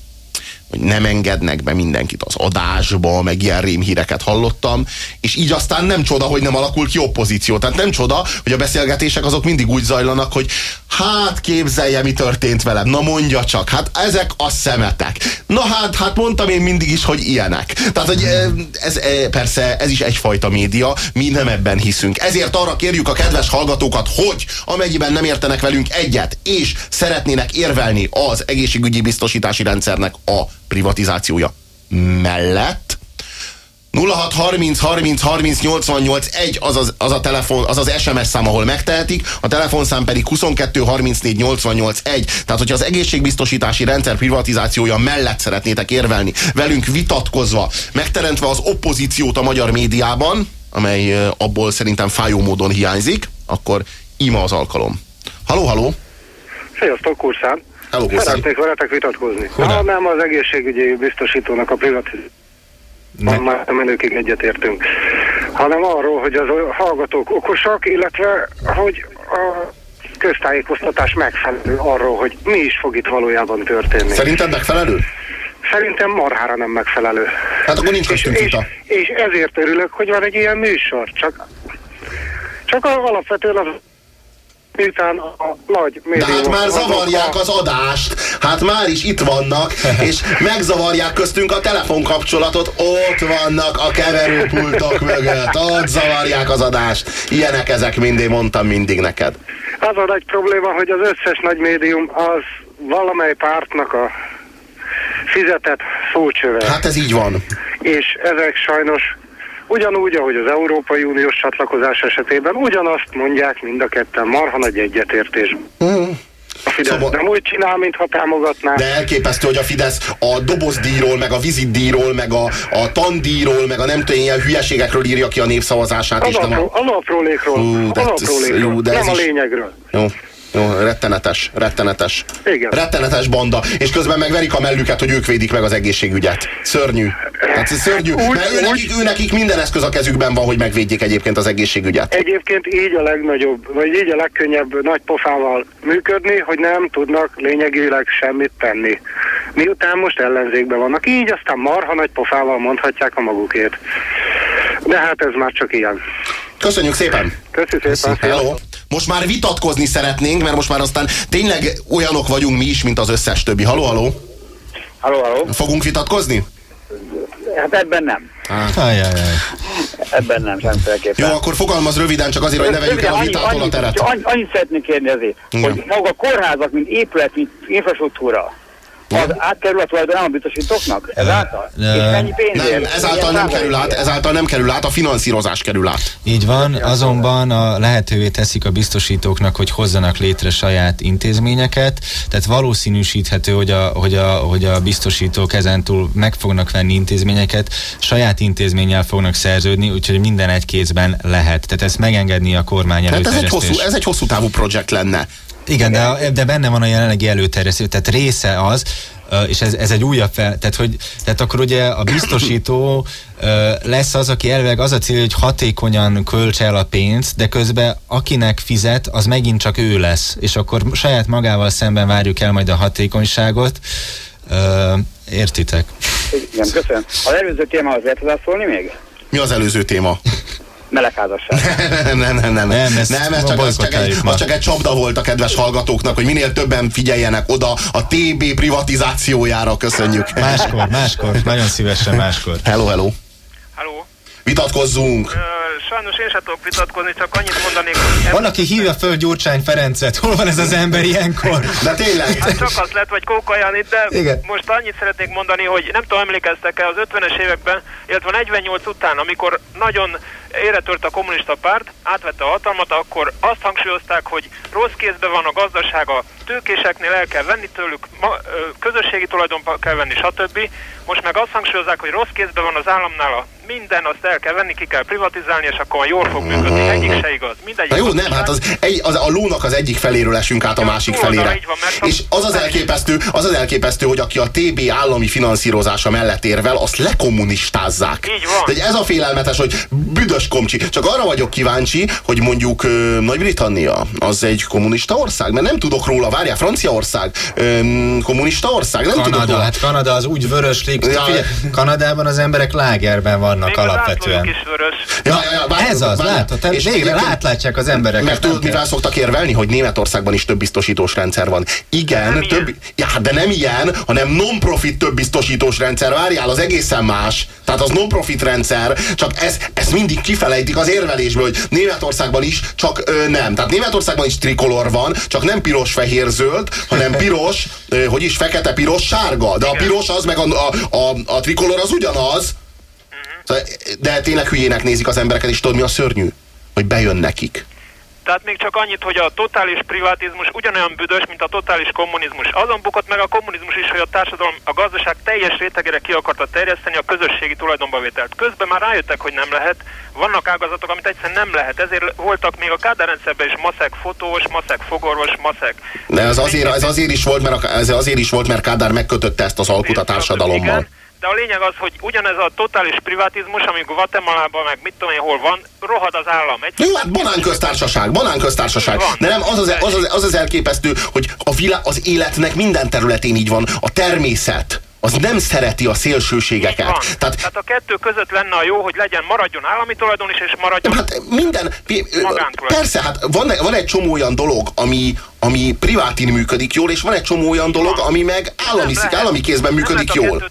hogy nem engednek be mindenkit az adásba, meg ilyen rémhíreket hallottam, és így aztán nem csoda, hogy nem alakul ki oppozíció. Tehát nem csoda, hogy a beszélgetések azok mindig úgy zajlanak, hogy hát képzelje, mi történt velem, na mondja csak, hát ezek a szemetek. Na hát, hát mondtam én mindig is, hogy ilyenek. Tehát, hogy eh, ez eh, persze, ez is egyfajta média, mi nem ebben hiszünk. Ezért arra kérjük a kedves hallgatókat, hogy amennyiben nem értenek velünk egyet, és szeretnének érvelni az egészségügyi biztosítási rendszernek a privatizációja mellett, 06 30 30 30 88 1 az, az, az a telefon, az az SMS szám, ahol megtehetik, a telefonszám pedig 22 34 88 1. Tehát, hogyha az egészségbiztosítási rendszer privatizációja mellett szeretnétek érvelni, velünk vitatkozva, megteremtve az oppozíciót a magyar médiában, amely abból szerintem fájó módon hiányzik, akkor ima az alkalom. Haló, haló! Sziasztok, Kurszán! Hello. Szeretnék veletek vitatkozni. Nem az egészségügyi biztosítónak a privatizáció. Ne. Már menőkig egyetértünk. Hanem arról, hogy az hallgatók okosak, illetve hogy a köztájékoztatás megfelelő arról, hogy mi is fog itt valójában történni. Szerinted megfelelő? Szerintem marhára nem megfelelő. Hát akkor nincs És, köztünk és, vita. és ezért örülök, hogy van egy ilyen műsor. Csak, csak alapvetően az miután a nagy De hát médiumok már zavarják a- az adást, hát már is itt vannak, és megzavarják köztünk a telefonkapcsolatot, ott vannak a keverőpultok mögött, ott zavarják az adást. Ilyenek ezek mindig, mondtam mindig neked. Az a nagy probléma, hogy az összes nagy médium az valamely pártnak a fizetett szócsöve. Hát ez így van. És ezek sajnos ugyanúgy, ahogy az Európai Uniós csatlakozás esetében, ugyanazt mondják mind a ketten, marha nagy egyetértés. A Fidesz Szóval- nem úgy csinál, mintha támogatná. De elképesztő, hogy a Fidesz a dobozdíjról, meg a vizitdíjról, meg a, a tandíjról, meg a nem tudom, ilyen hülyeségekről írja ki a népszavazását, és Az, nem a... az aprólékról, Hú, de az ez- aprólékról, jó, de ez nem a is- lényegről. Jó, jó, rettenetes, rettenetes. Igen. Rettenetes banda, és közben megverik a mellüket, hogy ők védik meg az egészségügyet. Szörnyű. Tehát ez szörnyű, Úgy- mert ő úgy- nekik, ő nekik minden eszköz a kezükben van, hogy megvédjék egyébként az egészségügyet. Egyébként így a legnagyobb, vagy így a legkönnyebb nagy pofával működni, hogy nem tudnak lényegileg semmit tenni. Miután most ellenzékben vannak, így aztán marha nagy pofával mondhatják a magukét. De hát ez már csak ilyen. Köszönjük szépen! Köszi szépen. Hello. Most már vitatkozni szeretnénk, mert most már aztán tényleg olyanok vagyunk mi is, mint az összes többi. Haló, haló? Halló, halló? Fogunk vitatkozni? Hát ebben nem. Ajajaj. Ebben nem, semmiféleképpen. Jó, akkor fogalmaz röviden, csak azért, hogy ne vegyük el a Annyi- vitától a teret. csak annyi- Annyit szeretnék kérni azért, Igen. hogy maga a kórházak, mint épület, mint infrastruktúra, az átkerül a tulajdon a biztosítóknak? Ezáltal? És mennyi pénzért? Nem, ezáltal nem kerül át, ezáltal nem kerül át, a finanszírozás kerül át. Így van, azonban a lehetővé teszik a biztosítóknak, hogy hozzanak létre saját intézményeket, tehát valószínűsíthető, hogy a, hogy a, hogy a biztosítók ezentúl meg fognak venni intézményeket, saját intézménnyel fognak szerződni, úgyhogy minden egy kézben lehet. Tehát ezt megengedni a kormány Tehát ez egy, hosszú, ez egy hosszú távú projekt lenne. Igen, de, de benne van a jelenlegi előterjesztés, tehát része az, és ez, ez egy újabb fel, tehát, hogy, tehát akkor ugye a biztosító lesz az, aki elvileg az a cél, hogy hatékonyan költs el a pénzt, de közben akinek fizet, az megint csak ő lesz, és akkor saját magával szemben várjuk el majd a hatékonyságot. Értitek? Igen, köszönöm. Az előző témához lehet hozzászólni még? Mi az előző téma? Melegházasság. nem, nem, nem, nem. Nem, ezt nem ez, csak, az, csak egy, az csak egy csapda volt a kedves hallgatóknak, hogy minél többen figyeljenek oda a TB privatizációjára. Köszönjük. Máskor, máskor, nagyon szívesen máskor. Hello, hello. Halló? Vitatkozzunk. Ö, Sajnos én sem tudok vitatkozni, csak annyit mondanék, hogy Van, aki hívja föl Gyurcsány Ferencet. Hol van ez az ember ilyenkor? De tényleg. Hát csak az lett, vagy Kóka Janit, de Igen. most annyit szeretnék mondani, hogy nem tudom, emlékeztek-e az 50-es években, illetve 48 után, amikor nagyon éretört a kommunista párt, átvette a hatalmat, akkor azt hangsúlyozták, hogy rossz kézben van a gazdaság a tőkéseknél el kell venni tőlük, ma, ö, közösségi tulajdonba kell venni, stb. Most meg azt hangsúlyozzák, hogy rossz kézben van az államnál a minden, azt el kell venni, ki kell privatizálni, és akkor jól fog működni. Egyik se igaz. Mindegyik Na jó, nem, hát az, egy, az, a lónak az egyik feléről esünk át a másik felére. van, És az az elképesztő, az az elképesztő, hogy aki a TB állami finanszírozása mellett érvel, azt lekommunistázzák. Így van. De ez a félelmetes, hogy büdös komcsi. Csak arra vagyok kíváncsi, hogy mondjuk Nagy-Britannia az egy kommunista ország, mert nem tudok róla, várjál, Franciaország, kommunista ország, nem tudok Kanada, róla. hát Kanada az úgy vörös lég. Ja. Kanadában az emberek lágerben vannak Még alapvetően. is vörös. Ja, ja, ja, Ez az, látod, És végre átlátják az embereket. Mert tudod, mivel szoktak érvelni, hogy Németországban is több biztosítós rendszer van. Igen, Nem több, ilyen. ja, de nem ilyen, hanem non-profit több biztosítós rendszer. Várjál, az egészen más. Tehát az non-profit rendszer, csak ez, ez mindig kifelejtik az érvelésből, hogy Németországban is, csak ö, nem. Tehát Németországban is trikolor van, csak nem piros-fehér-zöld, hanem piros, ö, hogy is fekete-piros-sárga. De a piros az, meg a, a, a, a trikolor az ugyanaz. Szóval, De tényleg hülyének nézik az embereket, és tudod mi a szörnyű? Hogy bejön nekik. Tehát még csak annyit, hogy a totális privatizmus ugyanolyan büdös, mint a totális kommunizmus. Azon bukott meg a kommunizmus is, hogy a társadalom, a gazdaság teljes rétegére ki akarta terjeszteni a közösségi tulajdonbavételt. Közben már rájöttek, hogy nem lehet. Vannak ágazatok, amit egyszerűen nem lehet. Ezért voltak még a Kádár rendszerben is maszek fotós, maszek fogorvos, maszek. De ez azért, ez azért is volt, mert a, ez azért is volt, mert Kádár megkötötte ezt az alkut a társadalommal. Igen, de a lényeg az, hogy ugyanez a totális privatizmus, ami Guatemalában, meg mit tudom én hol van, rohad az állam. Egy Jó, hát banánköztársaság, banánköztársaság. De nem, az az, az, az, az, az elképesztő, hogy a vilá, az életnek minden területén így van. A természet, az nem szereti a szélsőségeket. Tehát Tehát a kettő között lenne a jó, hogy legyen, maradjon állami tulajdon is, és maradjon Hát minden, persze, hát van, van egy csomó olyan dolog, ami, ami privátin működik jól, és van egy csomó olyan dolog, ami meg állami, lehet. állami kézben működik nem jól.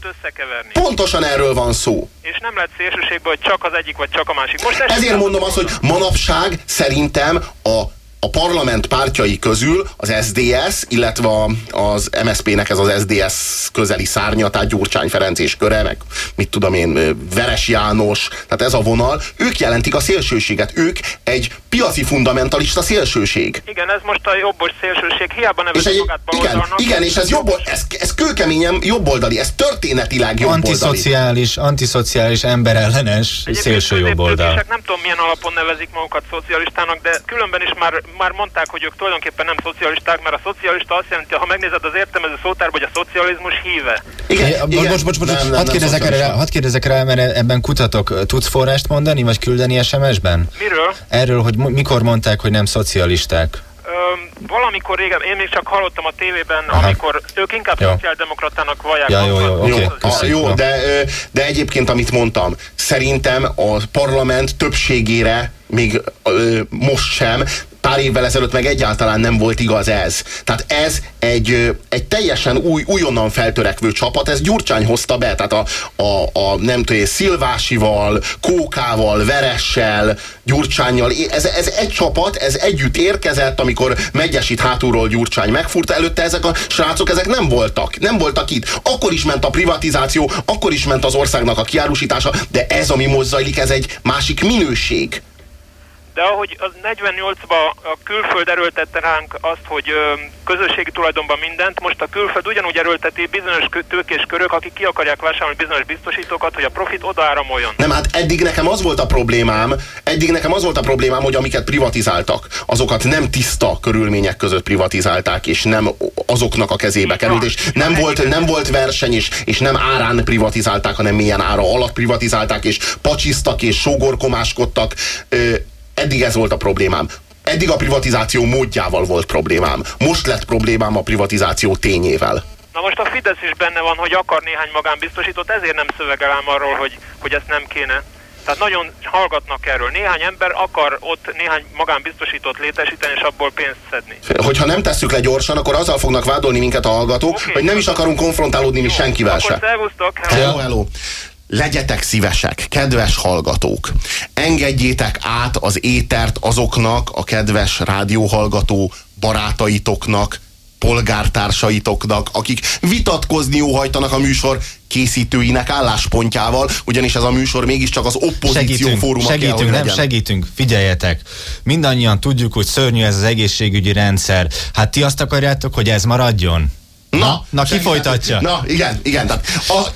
Pontosan erről van szó. És nem lehet szélsőségben, hogy csak az egyik, vagy csak a másik. Most ez Ezért mondom azt, hogy manapság szerintem a a parlament pártjai közül az SDS, illetve az MSZP-nek ez az SDS közeli szárnya, tehát Gyurcsány Ferenc és köre, meg mit tudom én, Veres János, tehát ez a vonal, ők jelentik a szélsőséget. Ők egy piaci fundamentalista szélsőség. Igen, ez most a jobbos szélsőség, hiába És nevezi egy, magát igen, baloldalnak. igen, és ez, jobb, ez, ez kőkeményen jobboldali, ez történetileg jobboldali. Antiszociális, antiszociális, emberellenes szélső jobboldal. nem tudom milyen alapon nevezik magukat szocialistának, de különben is már, már mondták, hogy ők tulajdonképpen nem szocialisták, mert a szocialista azt jelenti, ha megnézed az értelmező szótárba, hogy a szocializmus híve. Igen, Ja, igen. Bocs, bocs, bocs, Nem, nem, hadd nem kérdezek erre, szocialista. hadd kérdezek rá, mert ebben kutatok. Tudsz forrást mondani, vagy küldeni SMS-ben? Miről? Erről, hogy mikor mondták, hogy nem szocialisták. Öm, valamikor régen, én még csak hallottam a tévében, Aha. amikor ők inkább Jó. szociáldemokratának vallják Ja, jó, jó, oké. Jó, Okay, köszönjük. jó de, de egyébként, amit mondtam, szerintem a parlament többségére még ö, most sem, pár évvel ezelőtt meg egyáltalán nem volt igaz ez. Tehát ez egy, egy teljesen új, újonnan feltörekvő csapat, ez Gyurcsány hozta be, tehát a, a, a nem tudom, Szilvásival, Kókával, Veressel, Gyurcsányjal, ez, ez egy csapat, ez együtt érkezett, amikor Megyesít hátulról Gyurcsány megfurta, előtte ezek a srácok, ezek nem voltak, nem voltak itt. Akkor is ment a privatizáció, akkor is ment az országnak a kiárusítása, de ez, ami most zajlik, ez egy másik minőség. De ahogy az 48-ban a külföld erőltette ránk azt, hogy közösségi tulajdonban mindent, most a külföld ugyanúgy erőlteti bizonyos tőkés körök, akik ki akarják vásárolni bizonyos biztosítókat, hogy a profit odaáramoljon. Nem, hát eddig nekem az volt a problémám, eddig nekem az volt a problémám, hogy amiket privatizáltak, azokat nem tiszta körülmények között privatizálták, és nem azoknak a kezébe került, és nem volt, nem volt verseny, és, és nem árán privatizálták, hanem milyen ára alatt privatizálták, és pacsiztak, és sógorkomáskodtak. Eddig ez volt a problémám. Eddig a privatizáció módjával volt problémám. Most lett problémám a privatizáció tényével. Na most a Fidesz is benne van, hogy akar néhány magánbiztosítót, ezért nem szövegel ám arról, hogy, hogy ezt nem kéne. Tehát nagyon hallgatnak erről. Néhány ember akar ott néhány magánbiztosítót létesíteni, és abból pénzt szedni. Hogyha nem tesszük le gyorsan, akkor azzal fognak vádolni minket a hallgatók, Oké. hogy nem is akarunk konfrontálódni mi senkivel se. Hello, hello. Legyetek szívesek, kedves hallgatók! Engedjétek át az étert azoknak a kedves rádióhallgató barátaitoknak, polgártársaitoknak, akik vitatkozni óhajtanak a műsor készítőinek álláspontjával, ugyanis ez a műsor mégiscsak az opozíció segítünk, fóruma segítünk, kell, nem legyen. segítünk, figyeljetek. Mindannyian tudjuk, hogy szörnyű ez az egészségügyi rendszer. Hát ti azt akarjátok, hogy ez maradjon? Na, Na, ki folytatja? Na, igen, igen. Tehát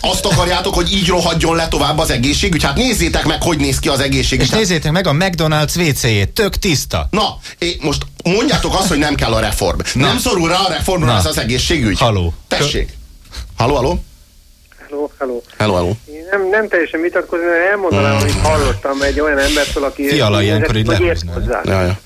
azt akarjátok, hogy így rohadjon le tovább az egészségügy? Hát nézzétek meg, hogy néz ki az egészségügy. És nézzétek meg a McDonald's WC-jét, tök tiszta. Na, é, most mondjátok azt, hogy nem kell a reform. Na. Nem szorul rá a reformra ez az egészségügy. Haló. Tessék. Haló, haló? Hello, hello. Hello, hello. Én nem, nem teljesen vitatkozni, mert elmondanám, Hmm. amit hallottam egy olyan embertől, aki Fiala ilyenkor így hogy hozzá. Ja, ja.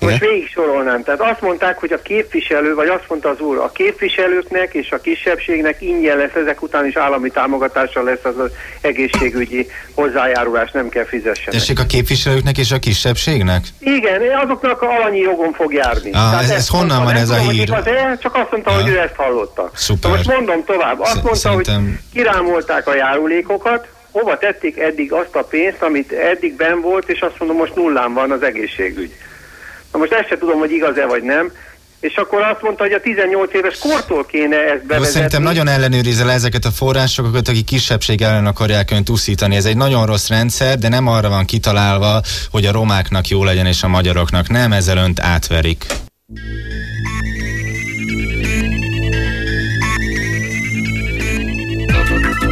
Most Igen? végig sorolnám. Tehát azt mondták, hogy a képviselő, vagy azt mondta az úr, a képviselőknek és a kisebbségnek ingyen lesz, ezek után is állami támogatással lesz az, az egészségügyi hozzájárulás, nem kell fizessenek. Tessék a képviselőknek és a kisebbségnek? Igen, azoknak alanyi jogon fog járni. Ah, Tehát ez- ezt ez honnan van ez a tudom, hogy hír? igaz-e, csak azt mondta, Ah. hogy ő ezt hallotta. Szuper. Na most mondom tovább. Azt mondta, hogy szerintem- kirámolták a járulékokat, hova tették eddig azt a pénzt, amit eddig ben volt, és azt mondom, most nullán van az egészségügy. Na most ezt se tudom, hogy igaz-e vagy nem. És akkor azt mondta, hogy a 18 éves kortól kéne ezt Jó, bevezetni. szerintem nagyon ellenőrizel ezeket a forrásokat, akik kisebbség ellen akarják önt uszítani. Ez egy nagyon rossz rendszer, de nem arra van kitalálva, hogy a romáknak jó legyen és a magyaroknak. Nem, ezzel önt átverik.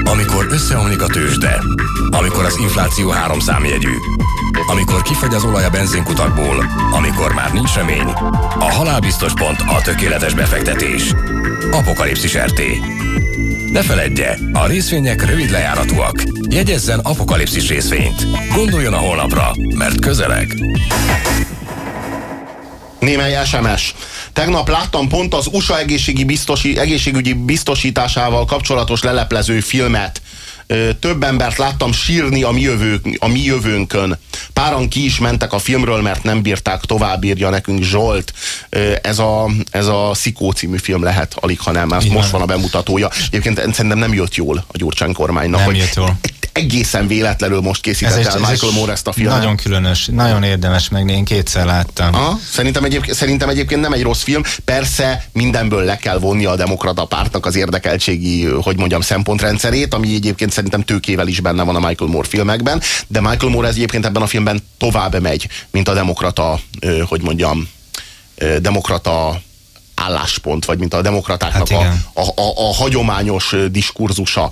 Amikor összeomlik a tőzsde, amikor az infláció három számjegyű, amikor kifagy az olaj a benzinkutakból, amikor már nincs remény, a halálbiztos pont a tökéletes befektetés. Apokalipszis RT. Ne feledje, a részvények rövid lejáratúak. Jegyezzen apokalipszis részvényt. Gondoljon a holnapra, mert közeleg. Némely SMS. Tegnap láttam pont az USA egészségi biztosi, egészségügyi biztosításával kapcsolatos leleplező filmet. Több embert láttam sírni a mi, jövő, a mi jövőnkön. Páran ki is mentek a filmről, mert nem bírták tovább, írja nekünk Zsolt. Ez a, ez a Szikó című film lehet, alig ha nem, mert most van a bemutatója. Egyébként szerintem nem jött jól a Gyurcsány kormánynak. Nem jött jól. Egészen véletlenül most készítette el Michael Moore ezt a filmet. Nagyon különös, nagyon érdemes meg, én kétszer láttam. Aha, szerintem, egyébként, szerintem egyébként nem egy rossz film. Persze mindenből le kell vonni a demokrata pártnak az érdekeltségi, hogy mondjam, szempontrendszerét, ami egyébként szerintem tőkével is benne van a Michael Moore filmekben, de Michael Moore ez egyébként ebben a filmben tovább megy, mint a demokrata, hogy mondjam, demokrata álláspont, vagy mint a demokratáknak Hát a, igen. a, a, a hagyományos diskurzusa,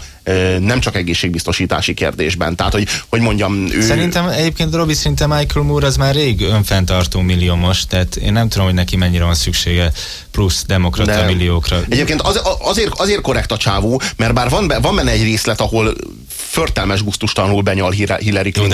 nem csak egészségbiztosítási kérdésben. Tehát, hogy, hogy mondjam, ő... Szerintem egyébként Robi szinte Michael Moore az már rég önfenntartó milliómos, tehát én nem tudom, hogy neki mennyire van szüksége plusz demokrata De- milliókra. Egyébként az, azért, azért korrekt a csávó, mert bár van, van benne egy részlet, ahol förtelmes gusztustalanul benyal Hillary Jó,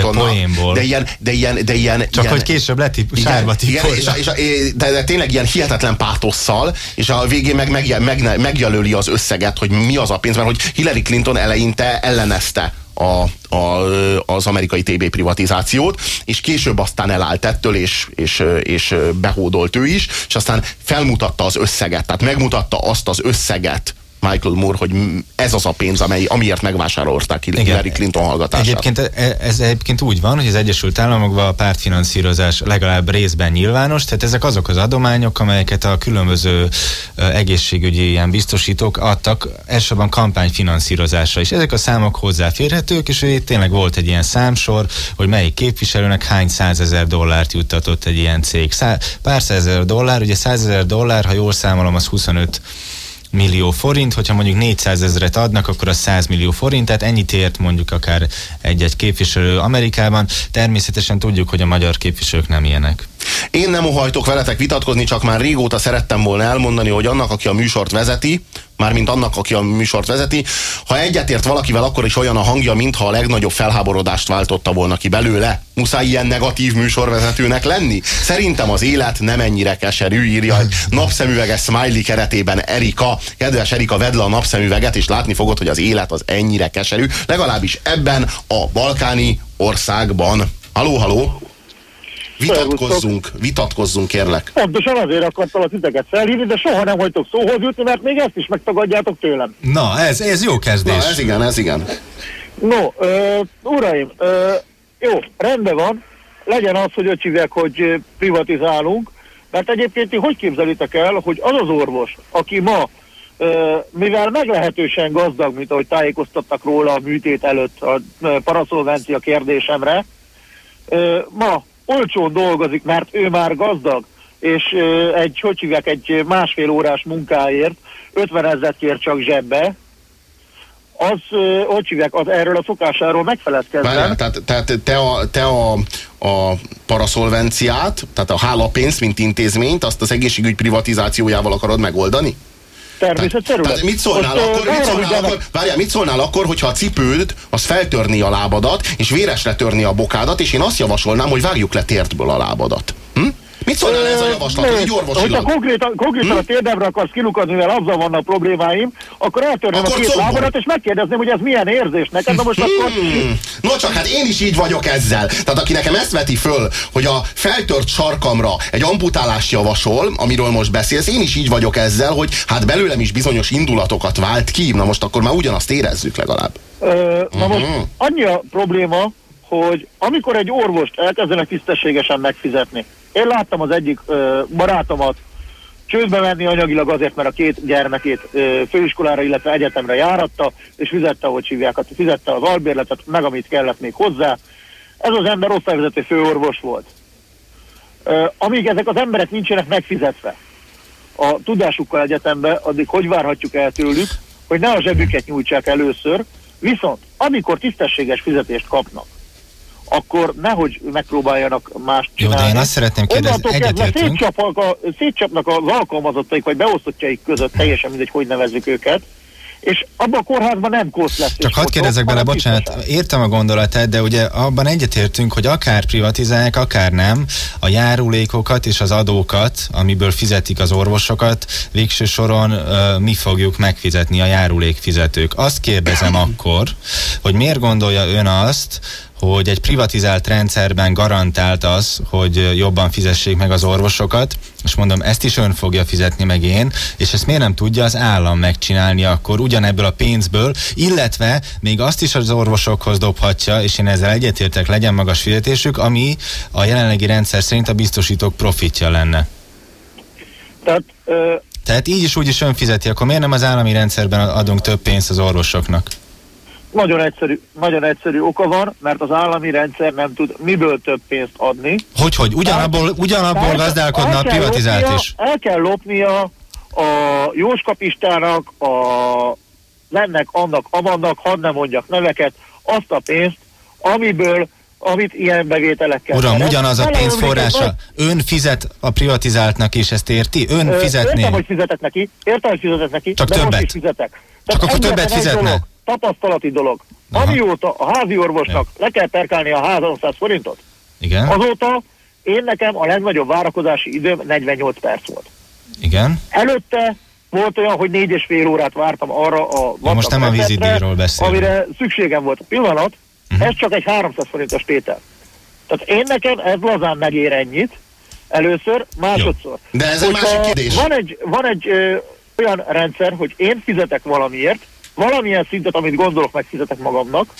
de. De ilyen, de ilyen, de ilyen, Csak ilyen, hogy később letip, igen, sárba igen, és, tiporja. és, és, de, de tényleg ilyen hihetetlen pátosszal, és a végén meg, meg, meg megjelöli az összeget, hogy mi az a pénz, mert hogy Hillary Clinton eleinte ellenezte a, a, az amerikai TB privatizációt, és később aztán elállt ettől, és, és, és behódolt ő is, és aztán felmutatta az összeget, tehát megmutatta azt az összeget, Michael Moore, hogy ez az a pénz, amely, amiért megvásárolták Hillary Clinton hallgatását. Egyébként e- ez egyébként úgy van, hogy az Egyesült Államokban a pártfinanszírozás legalább részben nyilvános, tehát ezek azok az adományok, amelyeket a különböző egészségügyi ilyen biztosítók adtak, elsősorban kampányfinanszírozásra is. Ezek a számok hozzáférhetők, és itt tényleg volt egy ilyen számsor, hogy melyik képviselőnek hány százezer dollárt juttatott egy ilyen cég. Szá- pár százezer dollár, ugye százezer dollár, ha jól számolom, az 25 millió forint, hogyha mondjuk 400 ezeret adnak, akkor az 100 millió forint, tehát ennyit ért mondjuk akár egy-egy képviselő Amerikában. Természetesen tudjuk, hogy a magyar képviselők nem ilyenek. Én nem ohajtok veletek vitatkozni, csak már régóta szerettem volna elmondani, hogy annak, aki a műsort vezeti, mármint annak, aki a műsort vezeti, ha egyetért valakivel, akkor is olyan a hangja, mintha a legnagyobb felháborodást váltotta volna ki belőle. Muszáj ilyen negatív műsorvezetőnek lenni? Szerintem az élet nem ennyire keserű, írja egy napszemüveges smiley keretében Erika. Kedves Erika, vedd le a napszemüveget, és látni fogod, hogy az élet az ennyire keserű, legalábbis ebben a balkáni országban. Haló, haló! Vitatkozzunk, vitatkozzunk, kérlek. Pontosan azért akartam a titeket felhívni, de soha nem vagytok szóhoz jutni, mert még ezt is megtagadjátok tőlem. Na, ez, ez jó kezdés. Na, ez igen, ez igen. No, ö, uraim, ö, jó, rendben van, legyen az, hogy öcsivel, hogy privatizálunk, Mert egyébként ti hogy képzelitek el, hogy az az orvos, aki ma, mivel meglehetősen gazdag, mint ahogy tájékoztattak róla a műtét előtt a paraszolvencia kérdésemre, ma olcsón dolgozik, mert ő már gazdag, és egy, hogy hívják, egy másfél órás munkáért 50 ezeret kér csak zsebbe, az, hogy hívják, az erről a szokásáról megfeledkezzen. Várjál, tehát, tehát te, a, te a, a paraszolvenciát, tehát a hálapénzt, mint intézményt, azt az egészségügy privatizációjával akarod megoldani? Természetszerűen. Tehát mit szólnál, Most, akkor, mit szólnál akkor, várjál, mit szólnál akkor, hogyha a cipőd az feltörni a lábadat, és véresre törni a bokádat, és én azt javasolnám, hogy vágjuk le tértből a lábadat. Hm? Mit szólnál ez a javaslat, egy Nézd, Hogyha orvosilag? konkrétan, konkrétan a térdemre akarsz kilukadni, mivel azzal vannak problémáim, akkor eltörném a Akkor két combol. lábadat, és megkérdezném, hogy ez milyen érzés neked, na most akkor... Hmm. No csak hát én is így vagyok ezzel. Tehát aki nekem ezt veti föl, hogy a feltört sarkamra egy amputálást javasol, amiről most beszélsz, én is így vagyok ezzel, hogy hát belőlem is bizonyos indulatokat vált ki. Na most akkor már ugyanazt érezzük legalább. Ö, na most Mhm. annyi a probléma, hogy amikor egy orvost elkezdenek tisztességesen megfizetni, én láttam az egyik ö, barátomat csődbe menni anyagilag azért, mert a két gyermekét ö, főiskolára, illetve egyetemre járatta, és fizette, ahogy hívják, hát fizette az albérletet, meg amit kellett még hozzá. Ez az ember osztályvezető főorvos volt. Ö, amíg ezek az emberek nincsenek megfizetve a tudásukkal egyetembe, addig hogy várhatjuk el tőlük, hogy ne a zsebüket nyújtsák először, viszont amikor tisztességes fizetést kapnak, akkor nehogy megpróbáljanak más Jó, de csinálni. én azt szeretném kérdezni, egyetértünk? szétcsapnak, a, szétcsapnak az alkalmazottaik, vagy beosztottjaik között, teljesen mindegy, hogy nevezzük őket, és abban a kórházban nem kosz lesz. Csak hadd kérdezek bele, bocsánat, értem a gondolatát, de ugye abban egyetértünk, hogy akár privatizálják, akár nem, a járulékokat és az adókat, amiből fizetik az orvosokat, végső soron ö, mi fogjuk megfizetni a járulékfizetők. Azt kérdezem akkor, hogy miért gondolja ön azt, hogy egy privatizált rendszerben garantált az, hogy jobban fizessék meg az orvosokat, és mondom, ezt is ön fogja fizetni meg én, és ezt miért nem tudja az állam megcsinálni akkor ugyanebből a pénzből, illetve még azt is az orvosokhoz dobhatja, és én ezzel egyetértek, legyen magas fizetésük, ami a jelenlegi rendszer szerint a biztosítók profitja lenne. Tehát ö, Tehát így is úgy is ön fizeti, akkor miért nem az állami rendszerben adunk több pénzt az orvosoknak? Nagyon egyszerű, nagyon egyszerű oka van, mert az állami rendszer nem tud miből több pénzt adni, Hogy, hogy ugyanabból, ugyanabból Tehát gazdálkodna a privatizált lopnia- is? El kell lopnia a Jóskapistának, a lennek, annak, amannak, hadd nem mondjak neveket, azt a pénzt, amiből, amit ilyen bevételekkel Uram, szerez. ugyanaz a Eleve pénz még forrása. az- Ön fizet a privatizáltnak is, ezt érti? Ön Ö, fizetné? Értem, hogy fizetett neki, értem, hogy fizetett neki, Csak de most többet. is fizetek. Csak akkor egyetlen többet fizetne? Dolog, tapasztalati dolog. Aha. Amióta a házi orvosnak le kell perkálni a 300 forintot, Igen, azóta én nekem a legnagyobb várakozási időm 48 perc volt. igen. Előtte volt olyan, hogy négy és fél órát vártam arra a Ja, most nem a vízidíjról beszélünk. Amire szükségem volt. Pillanat, Mhm. ez csak egy 300 forintos tétel. Tehát én nekem ez lazán megér ennyit, először, másodszor. De ez egy másik kérdés. Van egy, van egy ö, olyan rendszer, hogy én fizetek valamiért, valamilyen szintet, amit gondolok, megfizetek magamnak,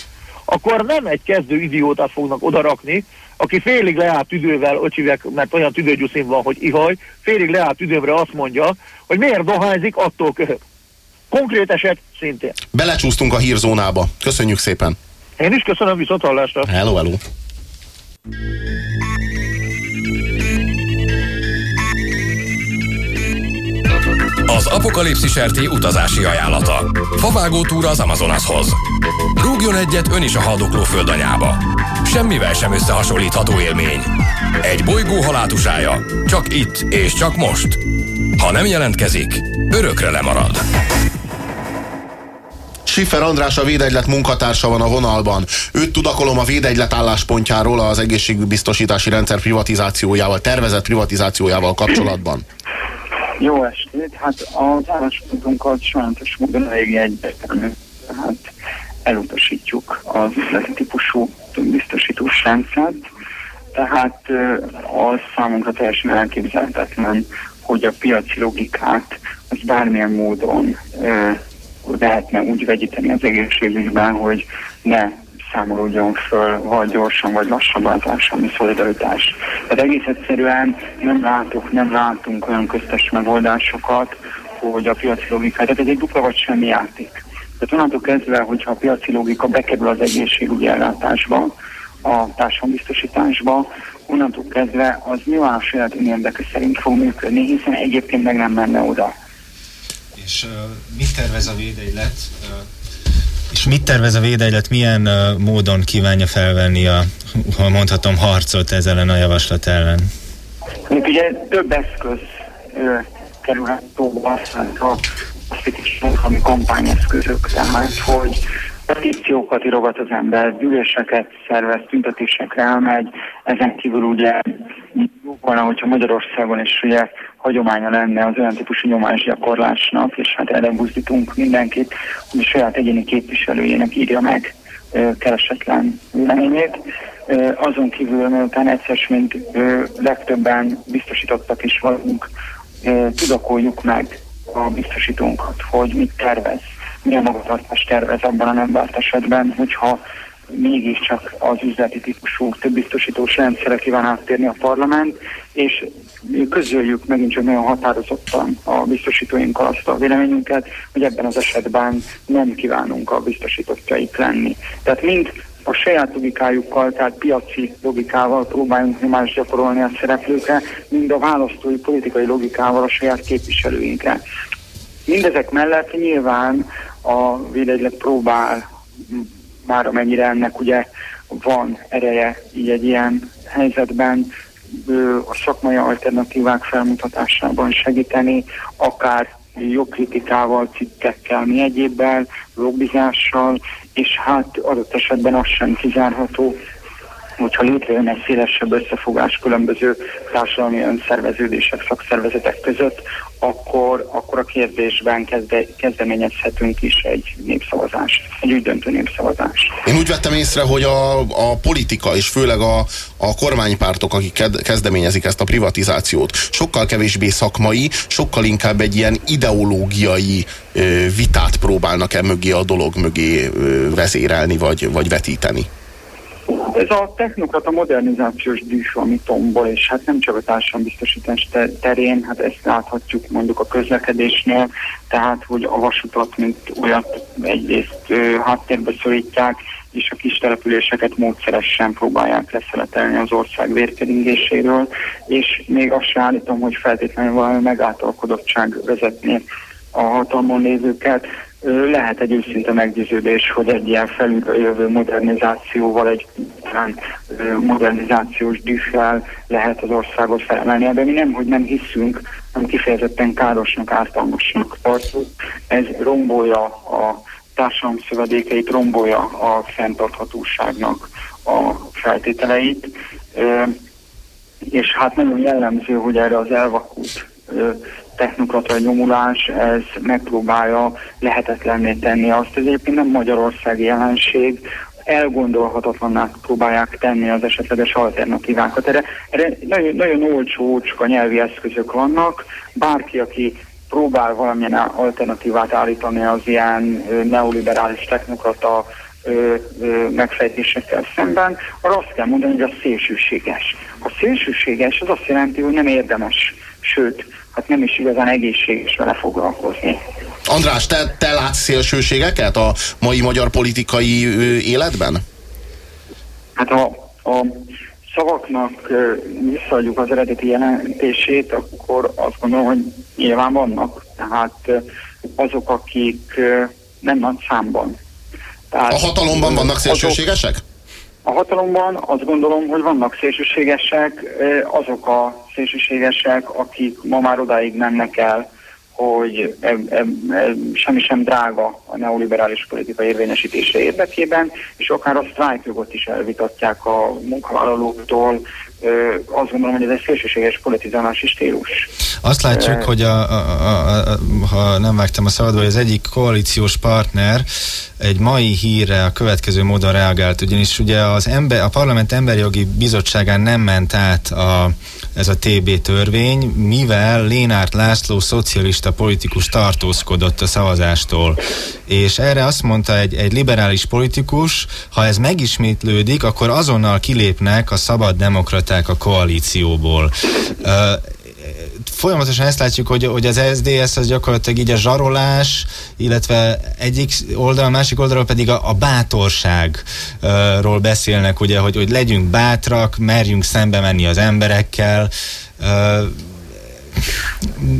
akkor nem egy kezdő idiótát fognak odarakni, aki félig leállt tüdővel, öcsivek, mert olyan tüdőgyuszim van, hogy ihaj, félig leállt tüdőmre azt mondja, hogy miért dohányzik, attól köhög. Konkrét eset szintén. Belecsúsztunk a hírzónába. Köszönjük szépen. Én is köszönöm viszont hallásra. Hello, hello. Az apokalipszis RT utazási ajánlata. Favágó túra az Amazonashoz. Rúgjon egyet ön is a haldokló földanyába. Semmivel sem összehasonlítható élmény. Egy bolygó halátusája. Csak itt és csak most. Ha nem jelentkezik, örökre lemarad. Schiffer András a védegylet munkatársa van a vonalban. Őt tudakolom a védegylet álláspontjáról az egészségbiztosítási rendszer privatizációjával, tervezett privatizációjával kapcsolatban. Jó estét! Hát az álláspontunkat sajnos módon elég egyértelmű. Tehát elutasítjuk az üzleti típusú biztosítós rendszert. Tehát az számunkra teljesen elképzelhetetlen, hogy a piaci logikát az bármilyen módon ö, lehetne úgy vegyíteni az egészségügyben, hogy ne számolódjon föl, vagy gyorsan, vagy lassabban a társadalmi szolidaritás. Tehát egész egyszerűen nem látok, nem látunk olyan köztes megoldásokat, hogy a piaci logika, tehát ez egy dupla vagy semmi játék. Tehát onnantól kezdve, hogyha a piaci logika bekerül az egészségügyi ellátásba, a társadalombiztosításba, onnantól kezdve az nyilván a saját érdeke szerint fog működni, hiszen egyébként meg nem menne oda. És uh, mit tervez a védegylet? Uh, és mit tervez a védegylet, milyen módon kívánja felvenni a, ha mondhatom, harcot ezzel ellen a javaslat ellen? Még ugye több eszköz uh, kerülhet szóba, a ami kampányeszközök, tehát hogy petíciókat írogat az ember, gyűléseket szervez, tüntetésekre elmegy, ezen kívül ugye volna, hogyha Magyarországon is ugye hagyománya lenne az olyan típusú nyomásgyakorlásnak, és hát erre buzdítunk mindenkit, hogy a saját egyéni képviselőjének írja meg keresetlen véleményét. Azon kívül, miután egyszer, mint legtöbben biztosítottak is vagyunk, tudakoljuk meg a biztosítónkat, hogy mit tervez, milyen magatartást tervez abban a nem várt esetben, hogyha mégiscsak az üzleti típusú több biztosítós rendszere kíván áttérni a parlament, és közöljük megint csak nagyon határozottan a biztosítóinkkal azt a véleményünket, hogy ebben az esetben nem kívánunk a biztosítottjaik lenni. Tehát mind a saját logikájukkal, tehát piaci logikával próbáljunk nyomást gyakorolni a szereplőkre, mind a választói politikai logikával a saját képviselőinkre. Mindezek mellett nyilván a védegylet próbál már amennyire ennek ugye van ereje így egy ilyen helyzetben a szakmai alternatívák felmutatásában segíteni, akár jogkritikával, cikkekkel, mi egyébbel, lobbizással, és hát adott esetben az sem kizárható, hogyha létrejön egy szélesebb összefogás különböző társadalmi önszerveződések, szakszervezetek között, akkor, akkor a kérdésben kezde, kezdeményezhetünk is egy népszavazást, egy ügydöntő népszavazást. Én úgy vettem észre, hogy a, a politika, és főleg a, a kormánypártok, akik kezdeményezik ezt a privatizációt, sokkal kevésbé szakmai, sokkal inkább egy ilyen ideológiai ö, vitát próbálnak-e mögé a dolog mögé ö, vezérelni, vagy, vagy vetíteni. Ez a technokrata modernizációs dűs, ami tombol, és hát nem csak a társadalombiztosítás terén, hát ezt láthatjuk mondjuk a közlekedésnél, tehát hogy a vasutat, mint olyat egyrészt háttérbe szorítják, és a kis településeket módszeresen próbálják leszeletelni az ország vérkeringéséről, és még azt sem állítom, hogy feltétlenül valami megáltalkodottság vezetni a hatalmon lévőket, lehet egy őszinte meggyőződés, hogy egy ilyen felüljövő modernizációval, egy modernizációs dühvel lehet az országot felemelni, de mi nem, hogy nem hiszünk, hanem kifejezetten károsnak, ártalmasnak tartunk. Ez rombolja a társadalom szövedékeit, rombolja a fenntarthatóságnak a feltételeit, és hát nagyon jellemző, hogy erre az elvakult technokrata nyomulás, ez megpróbálja lehetetlenné tenni azt. Ez egyébként nem magyarországi jelenség, elgondolhatatlanná próbálják tenni az esetleges alternatívákat. Erre, erre nagyon, nagyon olcsó, ócska nyelvi eszközök vannak. Bárki, aki próbál valamilyen alternatívát állítani az ilyen neoliberális technokrata ö, ö, megfejtésekkel szemben, arra azt kell mondani, hogy a szélsőséges. A szélsőséges az azt jelenti, hogy nem érdemes, sőt, hát nem is igazán egészséges vele foglalkozni. András, te, te látsz szélsőségeket a mai magyar politikai életben? Hát a, a szavaknak visszaadjuk az eredeti jelentését, akkor azt gondolom, hogy nyilván vannak. Tehát azok, akik nem nagy számban. Tehát, a hatalomban vannak szélsőségesek? Azok, a hatalomban azt gondolom, hogy vannak szélsőségesek, azok a szélsőségesek, akik ma már odáig mennek el, hogy e, e, e, semmi sem drága a neoliberális politika érvényesítése érdekében, és akár a sztrájkjogot is elvitatják a munkavállalóktól. Azt gondolom, hogy ez egy szélsőséges politizálási stílus. Azt látjuk, hogy a, a, a, a, ha nem vágtam a szabadba, hogy az egyik koalíciós partner egy mai hírre a következő módon reagált, ugyanis ugye az ember, a Parlament Emberjogi Bizottságán nem ment át a, ez a TB törvény, mivel Lénárt László szocialista politikus tartózkodott a szavazástól. És erre azt mondta egy, egy liberális politikus, ha ez megismétlődik, akkor azonnal kilépnek a szabad demokraták a koalícióból. Uh, folyamatosan ezt látjuk, hogy, hogy az SDS az gyakorlatilag így a zsarolás, illetve egyik oldal, másik oldalról pedig a, a bátorságról beszélnek, ugye, hogy, hogy legyünk bátrak, merjünk szembe menni az emberekkel.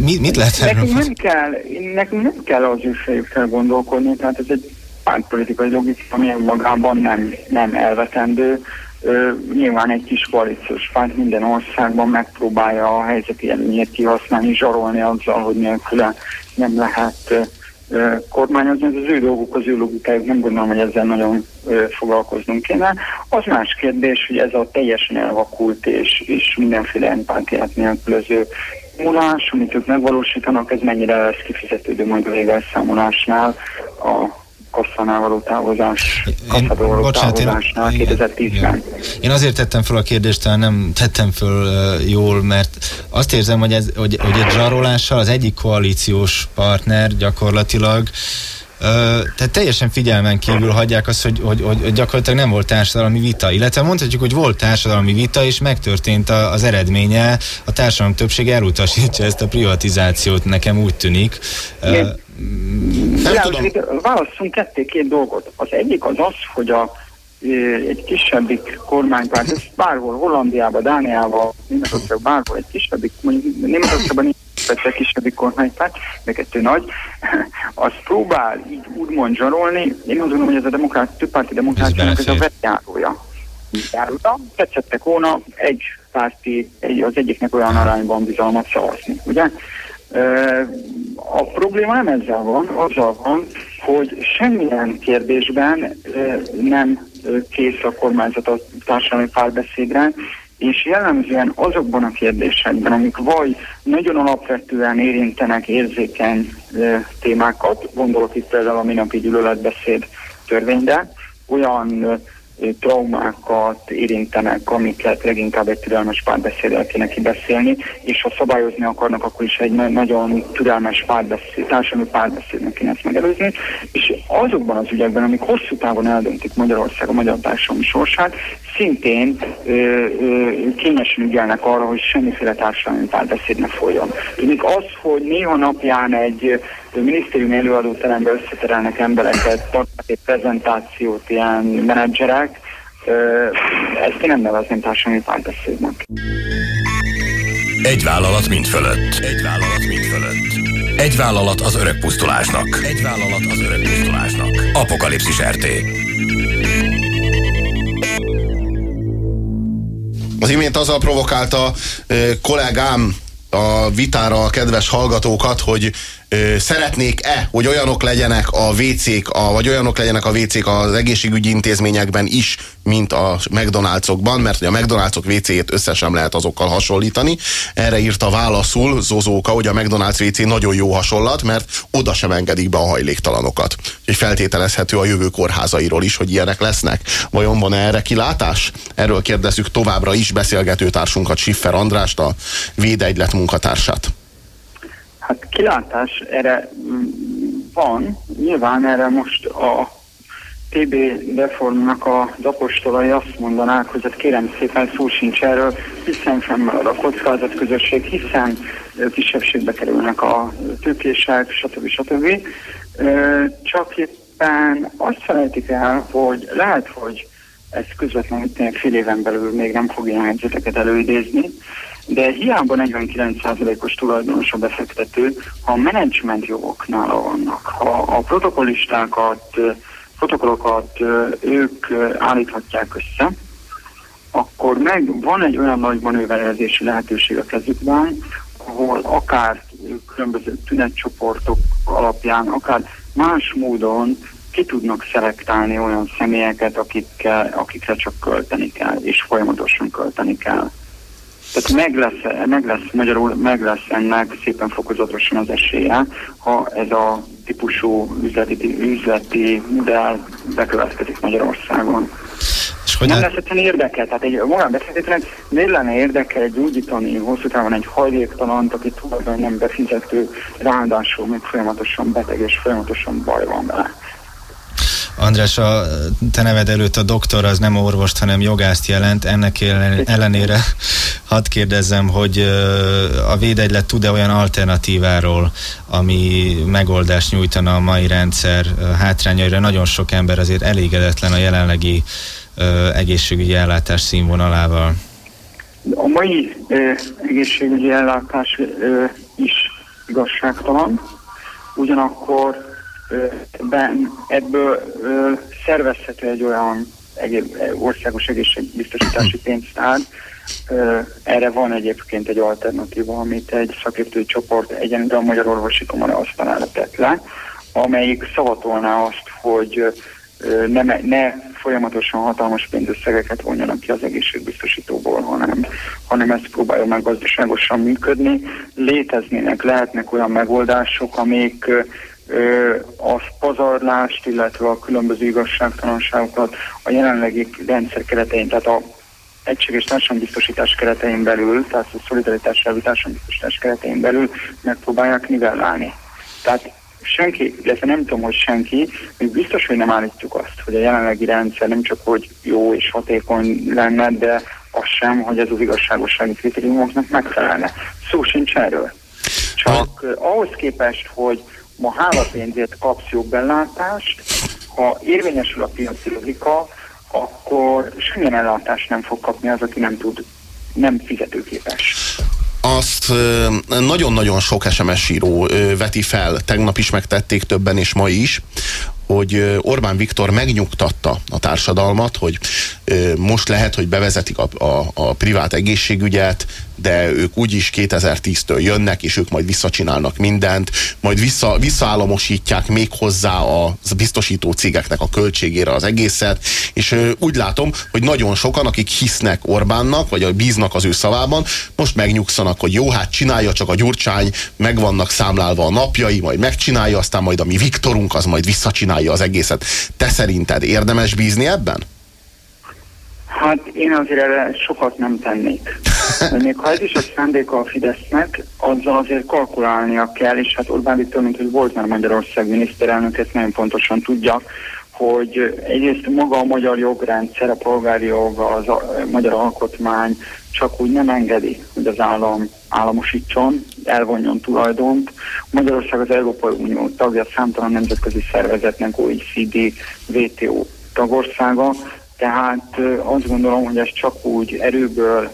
mit, mit lehet erről? Nekünk nem kell, nekünk nem kell az fejükkel gondolkodni, tehát ez egy pártpolitikai logika, ami magában nem, nem elvetendő nyilván egy kis koalíciós párt minden országban megpróbálja a helyzeti előnyét kihasználni, zsarolni azzal, hogy nélküle nem lehet kormányozni. Ez az ő dolguk, az ő logikájuk, nem gondolom, hogy ezzel nagyon foglalkoznunk kéne. Az más kérdés, hogy ez a teljesen elvakult és, és mindenféle empátiát nélkülöző múlás, amit ők megvalósítanak, ez mennyire lesz kifizetődő majd a végelszámolásnál a kasszánál való távozás, kasszádól való távozásnál 2010-ben. Én azért tettem fel a kérdést, talán nem tettem föl uh, jól, mert azt érzem, hogy, ez, hogy, hogy egy zsarolással az egyik koalíciós partner gyakorlatilag Uh, tehát teljesen figyelmen kívül hagyják azt, hogy, hogy, hogy gyakorlatilag nem volt társadalmi vita. Illetve mondhatjuk, hogy volt társadalmi vita, és megtörtént a, az eredménye. A társadalom többség elutasítja ezt a privatizációt, nekem úgy tűnik. Uh, nem ja, tudom. Válaszolunk ketté két dolgot. Az egyik az az, hogy a, egy kisebbik kormánypárt, ez bárhol, Hollandiában, Dániában, Németországban, bárhol egy kisebbik, mondjuk Németországban egy kisebbik kormánypárt, de kettő nagy, az próbál így úgymond zsarolni. Én azt gondolom, hogy ez a demokrát, többpárti demokráciának ez a vetjárója. Járója. Tetszettek volna egy párti, egy, az egyiknek olyan arányban bizalmat szavazni, ugye? A probléma nem ezzel van, azzal van, hogy semmilyen kérdésben nem kész a kormányzat a társadalmi párbeszédre, és jellemzően azokban a kérdésekben, amik vagy nagyon alapvetően érintenek érzékeny témákat, gondolok itt például a minapi gyűlöletbeszéd törvényre, olyan traumákat érintenek, amiket leginkább egy türelmes párbeszéddel kéne kibeszélni, és ha szabályozni akarnak, akkor is egy nagyon türelmes párbeszéd, társadalmi párbeszédnek kéne ezt megelőzni, és azokban az ügyekben, amik hosszú távon eldöntik Magyarország a magyar társadalmi sorsát, szintén ö, ö, kényesen ügyelnek arra, hogy semmiféle társadalmi párbeszéd ne folyjon. Tudjuk az, hogy néha napján egy minisztérium előadóterembe összeterelnek embereket, tartanak egy prezentációt ilyen menedzserek, ezt én nem nevezném társadalmi párbeszédnek. Egy vállalat mind fölött. Egy vállalat mind fölött. Egy vállalat az öreg pusztulásnak. Egy vállalat az öreg pusztulásnak. Apokalipszis RT. Az imént azzal provokálta kollégám a vitára a kedves hallgatókat, hogy ö, szeretnék-e, hogy olyanok legyenek a WC-k, a, vagy olyanok legyenek a WC-k az egészségügyi intézményekben is, mint a McDonald'sokban, mert a McDonald'sok WC-ét összesen lehet azokkal hasonlítani. Erre írta válaszul Zozóka, hogy a McDonald's WC nagyon jó hasonlat, mert oda sem engedik be a hajléktalanokat. Úgyhogy feltételezhető a jövő kórházairól is, hogy ilyenek lesznek. Vajon van -e erre kilátás? Erről kérdezzük továbbra is beszélgetőtársunkat, Siffer Andrást, a Védegylet munkatársát. Hát kilátás erre mm, van, nyilván erre most a TB reformnak a apostolai azt mondanák, hogy hát kérem szépen szó sincs erről, hiszen fennmarad a kockázat közösség, hiszen kisebbségbe kerülnek a tőkések, stb. stb. Csak éppen azt felejtik el, hogy lehet, hogy ez közvetlenül fél éven belül még nem fogja a helyzeteket előidézni, de hiába 49%-os tulajdonos a befektető, ha a menedzsment jogoknál vannak, ha a protokollistákat, protokollokat ők állíthatják össze, akkor meg van egy olyan nagy manőverezési lehetőség a kezükben, ahol akár különböző tünetcsoportok alapján, akár más módon ki tudnak szelektálni olyan személyeket, akikkel, akikre csak költeni kell, és folyamatosan költeni kell. Tehát meg lesz, meg lesz, magyarul meg lesz ennek szépen fokozatosan az esélye, ha ez a típusú üzleti, üzleti modell bekövetkezik Magyarországon. És hogy nem lesz egyszerűen érdekel, tehát egy magánbefektetőnek miért lenne érdekel egy gyógyítani hosszú távon egy hajléktalant, aki tulajdonképpen nem befizető, ráadásul még folyamatosan beteg és folyamatosan baj van vele. András, a te neved előtt a doktor az nem orvost, hanem jogászt jelent. Ennek ellenére hadd kérdezzem, hogy a védegylet tud-e olyan alternatíváról, ami megoldást nyújtana a mai rendszer hátrányaira. Nagyon sok ember azért elégedetlen a jelenlegi egészségügyi ellátás színvonalával. A mai egészségügyi ellátás is igazságtalan, ugyanakkor ebből szervezhető egy olyan országos egészségbiztosítási pénztár. Erre van egyébként egy alternatíva, amit egy szakértői csoport egyenlően a Magyar Orvosi Kamara asztalára tett le, amelyik szavatolná azt, hogy ne, ne folyamatosan hatalmas pénzösszegeket vonjanak ki az egészségbiztosítóból, hanem, hanem ezt próbálja meg gazdaságosan működni. Léteznének, lehetnek olyan megoldások, amik a pazarlást, illetve a különböző igazságtalanságokat a jelenlegi rendszer keretein, tehát a egységes társadalombiztosítás keretein belül, tehát a szolidaritás társadalombiztosítás keretein belül megpróbálják nivellálni. Tehát senki, illetve nem tudom, hogy senki, még biztos, hogy nem állítjuk azt, hogy a jelenlegi rendszer nem csak hogy jó és hatékony lenne, de az sem, hogy ez az igazságossági kritériumoknak megfelelne. Szó sincs erről. Csak ahhoz képest, hogy ma hála pénzért kapsz jobbellátást, ha érvényesül a piaci logika, akkor semmilyen ellátást nem fog kapni az, aki nem tud, nem fizetőképes. Azt nagyon-nagyon sok SMS író veti fel, tegnap is megtették többen, és ma is, hogy Orbán Viktor megnyugtatta a társadalmat, hogy most lehet, hogy bevezetik a, a, a privát egészségügyet, de ők úgyis 2010-től jönnek, és ők majd visszacsinálnak mindent, majd vissza, visszaállamosítják még hozzá a biztosító cégeknek a költségére az egészet, és úgy látom, hogy nagyon sokan, akik hisznek Orbánnak, vagy bíznak az ő szavában, most megnyugszanak, hogy jó, hát csinálja csak a gyurcsány, meg vannak számlálva a napjai, majd megcsinálja, aztán majd a mi Viktorunk az majd visszacsinálja az egészet. Te szerinted érdemes bízni ebben? Hát én azért erre sokat nem tennék. Még ha ez is a szándéka a Fidesznek, azzal azért kalkulálnia kell, és hát Orbán Viktor, mint hogy volt már Magyarország miniszterelnök, ezt nagyon pontosan tudja, hogy egyrészt maga a magyar jogrendszer, a polgári jog, az a, magyar alkotmány csak úgy nem engedi, hogy az állam államosítson, elvonjon tulajdont. Magyarország az Európai Unió tagja, számtalan nemzetközi szervezetnek, OECD, WTO tagországa, tehát azt gondolom, hogy ez csak úgy erőből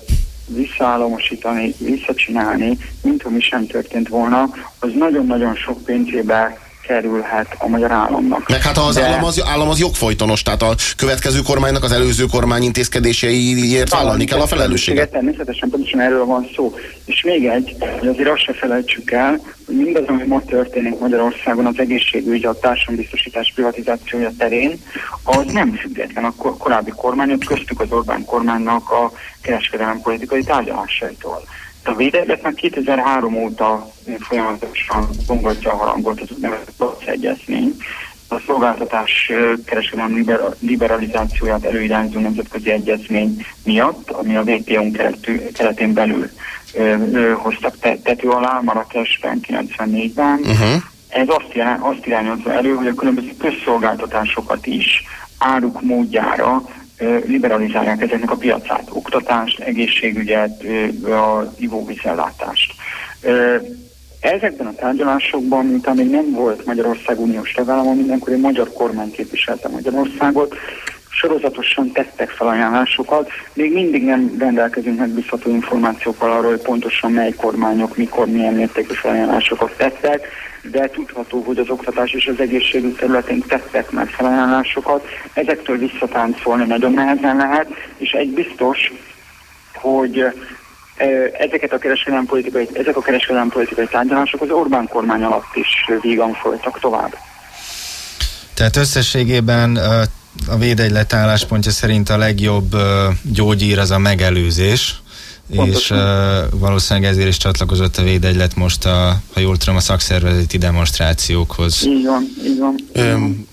visszaállamosítani, visszacsinálni, mint ami sem történt volna, az nagyon-nagyon sok pénzébe kerülhet a magyar államnak. Meg hát az De... állam, az állam az jogfolytonos, tehát a következő kormánynak az előző kormány intézkedéseiért vállalni kell a felelősséget. Természetesen pontosan erről van szó. És még egy, hogy azért azt se felejtsük el, hogy mindaz, ami ma történik Magyarországon az egészségügy, a társadalombiztosítás privatizációja terén, az nem független a korábbi kormányok, köztük az Orbán kormánynak a kereskedelem politikai tárgyalásaitól. A védeletnek 2003 óta folyamatosan bongatja a harangot az úgynevezett PAC egyezmény. A szolgáltatás kereskedelmi liberalizációját előirányzó nemzetközi egyezmény miatt, ami a WTO keretén belül hoztak tető alá Marrakesben 94-ben. Uh-huh. Ez azt, irány, azt irányozza elő, hogy a különböző közszolgáltatásokat is áruk módjára liberalizálják ezeknek a piacát, oktatást, egészségügyet, a ivóvízellátást. Ezekben a tárgyalásokban, miután még nem volt Magyarország uniós tagállam, mindenkor egy magyar kormány képviselte Magyarországot, sorozatosan tettek felajánlásokat. Még mindig nem rendelkezünk megbízható információkkal arról, hogy pontosan mely kormányok mikor milyen mértékű felajánlásokat tettek, de tudható, hogy az oktatás és az egészségügy területén tettek már felajánlásokat. Ezektől visszatáncolni nagyon nehezen lehet, és egy biztos, hogy ezeket a kereskedelmi politikai, ezek a kereskedelmi politikai tárgyalások az Orbán kormány alatt is vígan folytak tovább. Tehát összességében a védegylet álláspontja szerint a legjobb gyógyír az a megelőzés, és uh, valószínűleg ezért is csatlakozott a védegylet most, a, ha jól tudom, a szakszervezeti demonstrációkhoz. Így van, így van. Öm,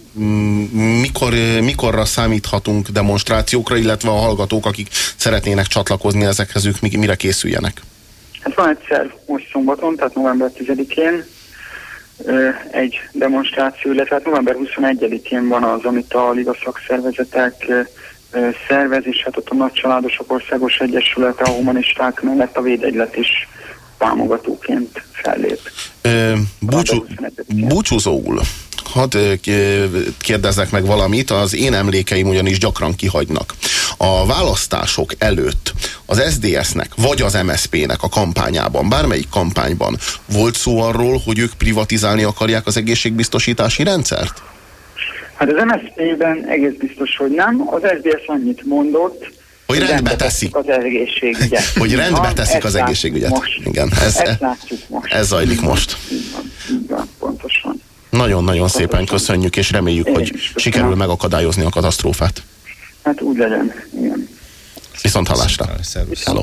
mikor, mikorra számíthatunk demonstrációkra, illetve a hallgatók, akik szeretnének csatlakozni ezekhez, ők mire készüljenek? Hát van egyszer most szombaton, tehát november 10-én egy demonstráció, illetve hát november 21-én van az, amit a Liga szakszervezetek szervez, és hát ott a Nagy Családosok Országos Egyesülete, a humanisták mellett a védegylet is támogatóként fellép. búcsú, búcsúzóul, hadd kérdezzek meg valamit, az én emlékeim ugyanis gyakran kihagynak. A választások előtt az SDS-nek, vagy az MSZP-nek a kampányában, bármelyik kampányban volt szó arról, hogy ők privatizálni akarják az egészségbiztosítási rendszert? Hát az MSZP-ben egész biztos, hogy nem. Az SDS annyit mondott, hogy rendbe teszik. Az egészségügyet. Hogy rendbe teszik az egészségügyet. Most. Igen, ez, ezt látjuk most. Ez zajlik most. Így van, így van, pontosan. Nagyon-nagyon szépen köszönjük, és reméljük, Én hogy sikerül megakadályozni a katasztrófát. Hát úgy legyen, igen. Viszont hallásra. Hello.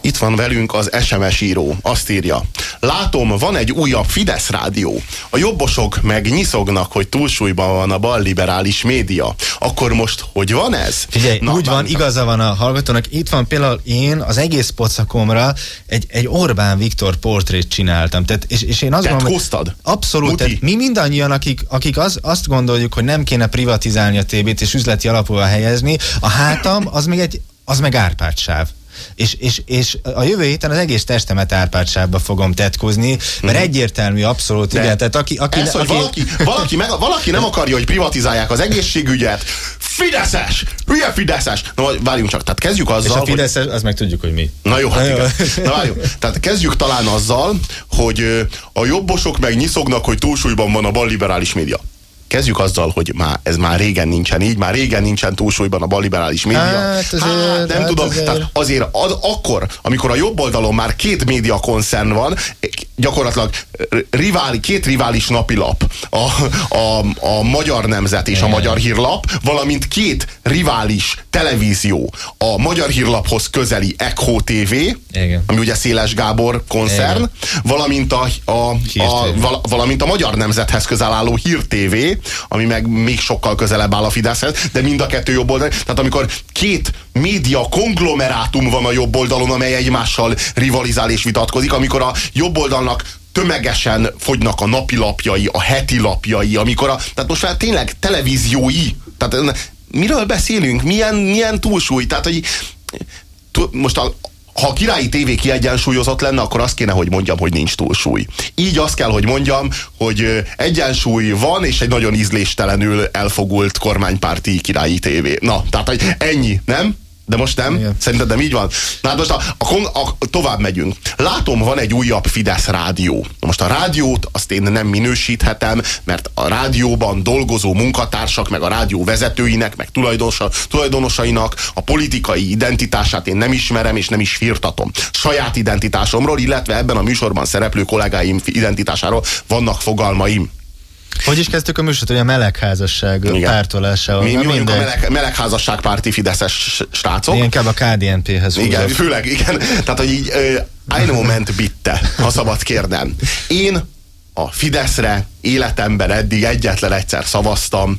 Itt van velünk az SMS író. Azt írja. Látom, van egy újabb Fidesz rádió. A jobbosok meg nyiszognak, hogy túlsúlyban van a balliberális média. Akkor most hogy van ez? Figyelj, Na, úgy van, igaza van a hallgatónak. Itt van például én az egész pocakomra egy, egy Orbán Viktor portrét csináltam. Tehát, és, és én azt Te gondolom, hoztad? Abszolút. Tehát mi mindannyian, akik, akik az, azt gondoljuk, hogy nem kéne privatizálni a tévét és üzleti alapúval helyezni, a hátam az még egy az meg Árpád és, és, és a jövő héten az egész testemet árpácsába fogom tetkozni, mert mm. egyértelmű, abszolút, De igen. Tehát aki, aki, ez, aki, valaki, valaki, meg, valaki nem akarja, hogy privatizálják az egészségügyet, Fideszes! Hülye Fideszes! Na, várjunk csak, tehát kezdjük azzal, És a Fideszes, hogy... az meg tudjuk, hogy mi. Na jó, hát Na, jó. Na várjunk. Tehát kezdjük talán azzal, hogy a jobbosok meg nyiszognak, hogy túlsúlyban van a balliberális média kezdjük azzal, hogy már, ez már régen nincsen így, már régen nincsen túlsúlyban a balliberális média. Hát, azért, hát nem hát tudom, azért. Tehát azért az, akkor, amikor a jobb oldalon már két média koncern van, gyakorlatilag riváli, két rivális napilap, a, a, a Magyar Nemzet és a Magyar Hírlap, valamint két rivális televízió, a Magyar Hírlaphoz közeli Echo TV, Igen. ami ugye Széles Gábor koncern, Igen. valamint a, a, a, a, valamint a Magyar Nemzethez közel álló Hír TV, ami meg még sokkal közelebb áll a Fideszhez, de mind a kettő jobb oldal. Tehát amikor két média konglomerátum van a jobb oldalon, amely egymással rivalizál és vitatkozik, amikor a jobb oldalnak tömegesen fogynak a napilapjai, a heti lapjai, amikor a, tehát most már tényleg televíziói, tehát miről beszélünk, milyen, milyen túlsúly, tehát hogy most a, ha a királyi tévé kiegyensúlyozott lenne, akkor azt kéne, hogy mondjam, hogy nincs túlsúly. Így azt kell, hogy mondjam, hogy egyensúly van, és egy nagyon ízléstelenül elfogult kormánypárti királyi tévé. Na, tehát hogy ennyi, nem? De most nem? Igen. Szerinted nem így van? Na hát most a, a, a, tovább megyünk. Látom, van egy újabb Fidesz rádió. Most a rádiót azt én nem minősíthetem, mert a rádióban dolgozó munkatársak, meg a rádió vezetőinek, meg tulajdonosa, tulajdonosainak a politikai identitását én nem ismerem, és nem is firtatom. Saját identitásomról, illetve ebben a műsorban szereplő kollégáim identitásáról vannak fogalmaim. Hogy is kezdtük a műsort, hogy a melegházasság Igen. pártolásával. Mi, mi a meleg, melegházasság párti fideszes srácok. Igen, inkább a KDNP-hez Igen, húzok. főleg, igen. Tehát, hogy így uh, moment bitte, ha szabad kérdem. Én a Fideszre életemben eddig egyetlen egyszer szavaztam,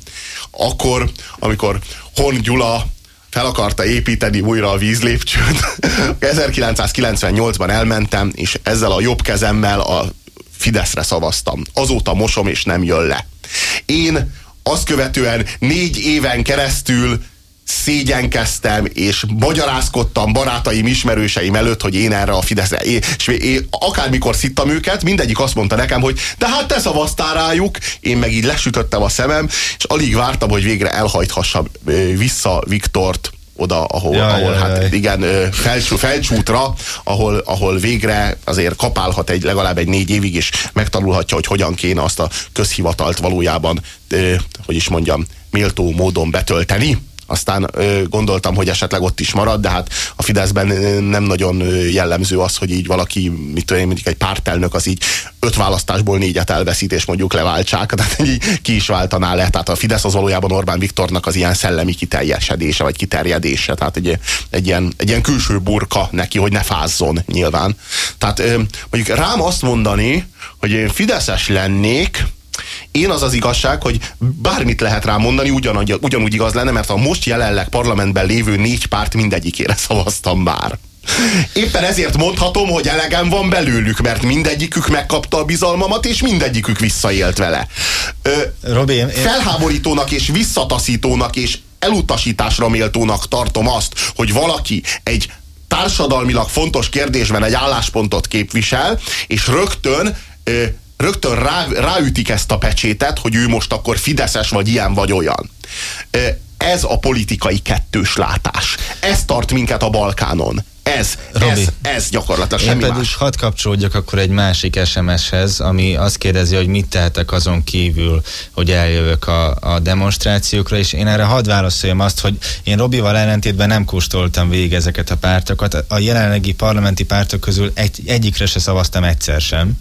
akkor, amikor Hon Gyula fel akarta építeni újra a vízlépcsőt. 1998-ban elmentem, és ezzel a jobb kezemmel a Fideszre szavaztam. Azóta mosom, és nem jön le. Én azt követően négy éven keresztül szégyenkeztem, és magyarázkodtam barátaim, ismerőseim előtt, hogy én erre a Fideszre. És én, akármikor szittam őket, mindegyik azt mondta nekem, hogy de hát te szavaztál rájuk, én meg így lesütöttem a szemem, és alig vártam, hogy végre elhajthassam vissza Viktort oda, ahol, Jaj, ahol jaj, hát jaj. igen, felcsú, felcsútra, ahol, ahol végre azért kapálhat egy, legalább egy négy évig, és megtanulhatja, hogy hogyan kéne azt a közhivatalt valójában, hogy is mondjam, méltó módon betölteni. Aztán gondoltam, hogy esetleg ott is marad, de hát a Fideszben nem nagyon jellemző az, hogy így valaki, mit tudom én, mondjuk egy pártelnök az így öt választásból négyet elveszít, és mondjuk leváltsák, tehát így ki is váltaná le. Tehát a Fidesz az valójában Orbán Viktornak az ilyen szellemi kiteljesedése, vagy kiterjedése, tehát egy, egy, ilyen, egy ilyen külső burka neki, hogy ne fázzon nyilván. Tehát mondjuk rám azt mondani, hogy én Fideszes lennék, én az az igazság, hogy bármit lehet rá mondani, ugyanúgy, ugyanúgy igaz lenne, mert a most jelenleg parlamentben lévő négy párt mindegyikére szavaztam már. Éppen ezért mondhatom, hogy elegem van belőlük, mert mindegyikük megkapta a bizalmamat, és mindegyikük visszaélt vele. Ö, Robi, én, felháborítónak és visszataszítónak és elutasításra méltónak tartom azt, hogy valaki egy társadalmilag fontos kérdésben egy álláspontot képvisel, és rögtön ö, rögtön rá, ráütik ezt a pecsétet, hogy ő most akkor fideszes, vagy ilyen, vagy olyan. Ez a politikai kettős látás. Ez tart minket a Balkánon. Ez, Robi, ez, ez gyakorlatilag semmi pedig más. hadd kapcsolódjak akkor egy másik SMS-hez, ami azt kérdezi, hogy mit tehetek azon kívül, hogy eljövök a, a demonstrációkra, és én erre hadd válaszoljam azt, hogy én Robival ellentétben nem kóstoltam végig ezeket a pártokat. A jelenlegi parlamenti pártok közül egy, egyikre se szavaztam egyszer sem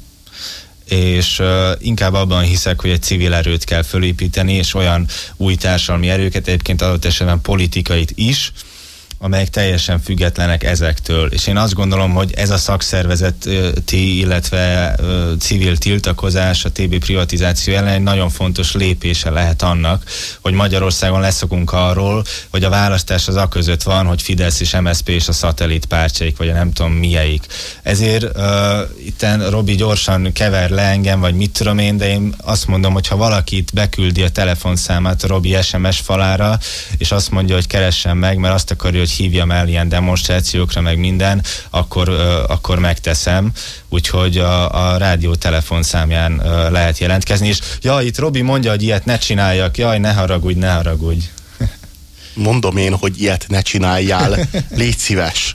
és uh, inkább abban hiszek, hogy egy civil erőt kell fölépíteni, és olyan új társadalmi erőket, egyébként adott esetben politikait is, amelyek teljesen függetlenek ezektől. És én azt gondolom, hogy ez a szakszervezeti, illetve civil tiltakozás, a TB privatizáció ellen egy nagyon fontos lépése lehet annak, hogy Magyarországon leszokunk arról, hogy a választás az a között van, hogy Fidesz és MSZP és a szatellit pártjaik, vagy a nem tudom milyeik. Ezért uh, itten Robi gyorsan kever le engem, vagy mit tudom én, de én azt mondom, hogy ha valakit beküldi a telefonszámát a Robi SMS falára, és azt mondja, hogy keressen meg, mert azt akarja, hogy hívjam el ilyen demonstrációkra, meg minden, akkor, akkor megteszem. Úgyhogy a, a rádió telefonszámján lehet jelentkezni. És ja, itt Robi mondja, hogy ilyet ne csináljak, jaj, ne haragudj, ne haragudj. Mondom én, hogy ilyet ne csináljál. Légy szíves.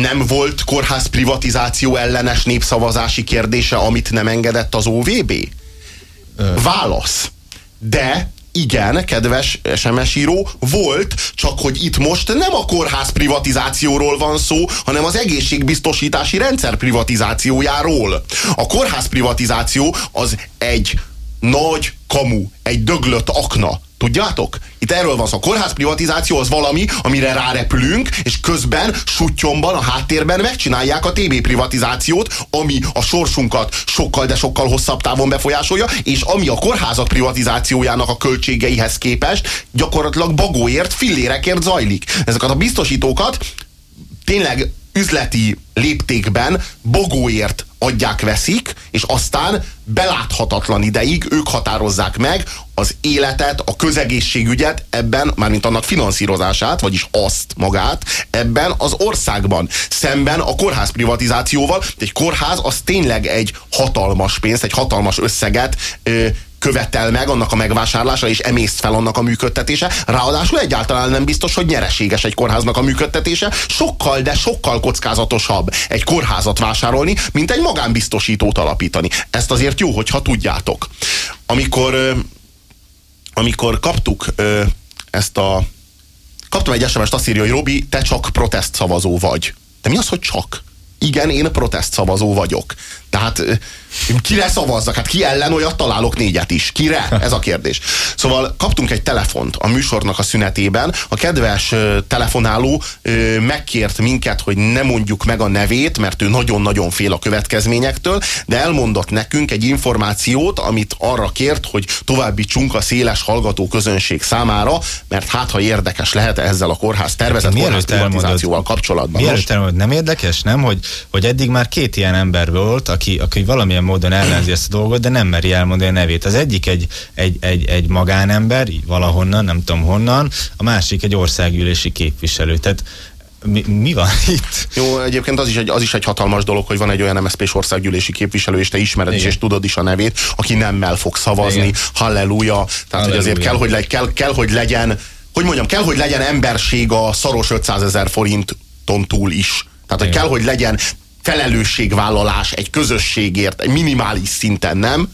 nem volt kórház privatizáció ellenes népszavazási kérdése, amit nem engedett az OVB? Válasz. De igen, kedves SMS író, volt, csak hogy itt most nem a kórház privatizációról van szó, hanem az egészségbiztosítási rendszer privatizációjáról. A kórház privatizáció az egy nagy kamu, egy döglött akna. Tudjátok? Itt erről van szó. A kórház privatizáció az valami, amire rárepülünk, és közben sutyomban, a háttérben megcsinálják a TB privatizációt, ami a sorsunkat sokkal, de sokkal hosszabb távon befolyásolja, és ami a kórházak privatizációjának a költségeihez képest gyakorlatilag bagóért, fillérekért zajlik. Ezeket a biztosítókat tényleg üzleti léptékben bogóért adják, veszik, és aztán beláthatatlan ideig ők határozzák meg az életet, a közegészségügyet ebben, mármint annak finanszírozását, vagyis azt magát, ebben az országban. Szemben a kórház privatizációval, egy kórház az tényleg egy hatalmas pénzt, egy hatalmas összeget ö, követel meg annak a megvásárlása, és emészt fel annak a működtetése. Ráadásul egyáltalán nem biztos, hogy nyereséges egy kórháznak a működtetése. Sokkal, de sokkal kockázatosabb egy kórházat vásárolni, mint egy magánbiztosítót alapítani. Ezt azért jó, hogyha tudjátok. Amikor, amikor kaptuk ezt a... Kaptam egy SMS-t, azt írja, hogy Robi, te csak protest szavazó vagy. De mi az, hogy csak? Igen, én protest szavazó vagyok. Tehát kire szavazzak? Hát ki ellen olyat találok négyet is? Kire? Ez a kérdés. Szóval kaptunk egy telefont a műsornak a szünetében. A kedves telefonáló megkért minket, hogy ne mondjuk meg a nevét, mert ő nagyon-nagyon fél a következményektől, de elmondott nekünk egy információt, amit arra kért, hogy továbbítsunk a széles hallgató közönség számára, mert hát ha érdekes lehet ezzel a kórház tervezett kórház Mielőtt elmondod- privatizációval kapcsolatban. Mielőtt elmondod, nem érdekes, nem? Hogy, hogy eddig már két ilyen ember volt, aki, aki valamilyen módon ellenzi ezt a dolgot, de nem meri elmondani a nevét. Az egyik egy, egy, egy, egy magánember, valahonnan, nem tudom honnan, a másik egy országgyűlési képviselő. Tehát mi, mi van itt? Jó, egyébként az is, egy, az is egy hatalmas dolog, hogy van egy olyan MSZP-s országgyűlési képviselő, és te ismered is, Igen. és tudod is a nevét, aki nemmel fog szavazni. Igen. Halleluja. Tehát, hogy azért Halleluja. kell hogy, le, kell, kell, hogy legyen, hogy mondjam, kell, hogy legyen emberség a szaros 500 ezer forinton túl is. Tehát, hogy Igen. kell, hogy legyen felelősségvállalás egy közösségért, egy minimális szinten, nem?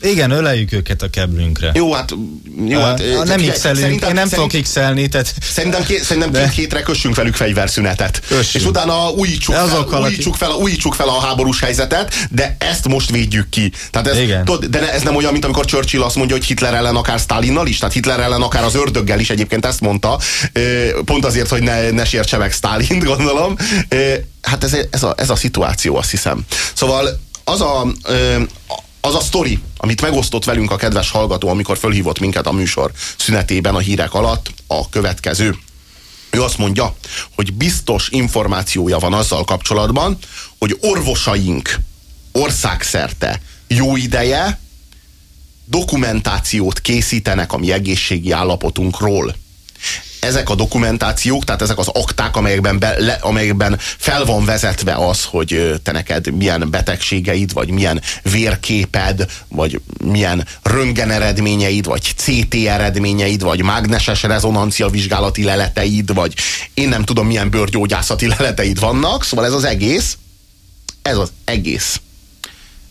Igen, öleljük őket a keblünkre. Jó, hát... Jó, hát hát, nem x én nem fogok x tehát Szerintem, ké, szerintem De- két hétre kössünk velük fegyverszünetet. Kössünk. És utána újítsuk fel, azokkal, újítsuk, fel, újítsuk fel a háborús helyzetet, de ezt most védjük ki. Tehát ez, Igen. tudod, de ez nem olyan, mint amikor Churchill azt mondja, hogy Hitler ellen akár Stalinnal is, tehát Hitler ellen akár az ördöggel is egyébként ezt mondta, pont azért, hogy ne, ne sértse meg Stalint, gondolom. Hát ez, ez, a, ez a szituáció, azt hiszem. Szóval az a, az a sztori, amit megosztott velünk a kedves hallgató, amikor fölhívott minket a műsor szünetében a hírek alatt, a következő. Ő azt mondja, hogy biztos információja van azzal kapcsolatban, hogy orvosaink országszerte jó ideje dokumentációt készítenek a mi egészségi állapotunkról. Ezek a dokumentációk, tehát ezek az akták, amelyekben, be, le, amelyekben fel van vezetve az, hogy te neked milyen betegségeid, vagy milyen vérképed, vagy milyen röntgen eredményeid, vagy CT eredményeid, vagy mágneses rezonancia vizsgálati leleteid, vagy én nem tudom milyen bőrgyógyászati leleteid vannak, szóval ez az egész, ez az egész,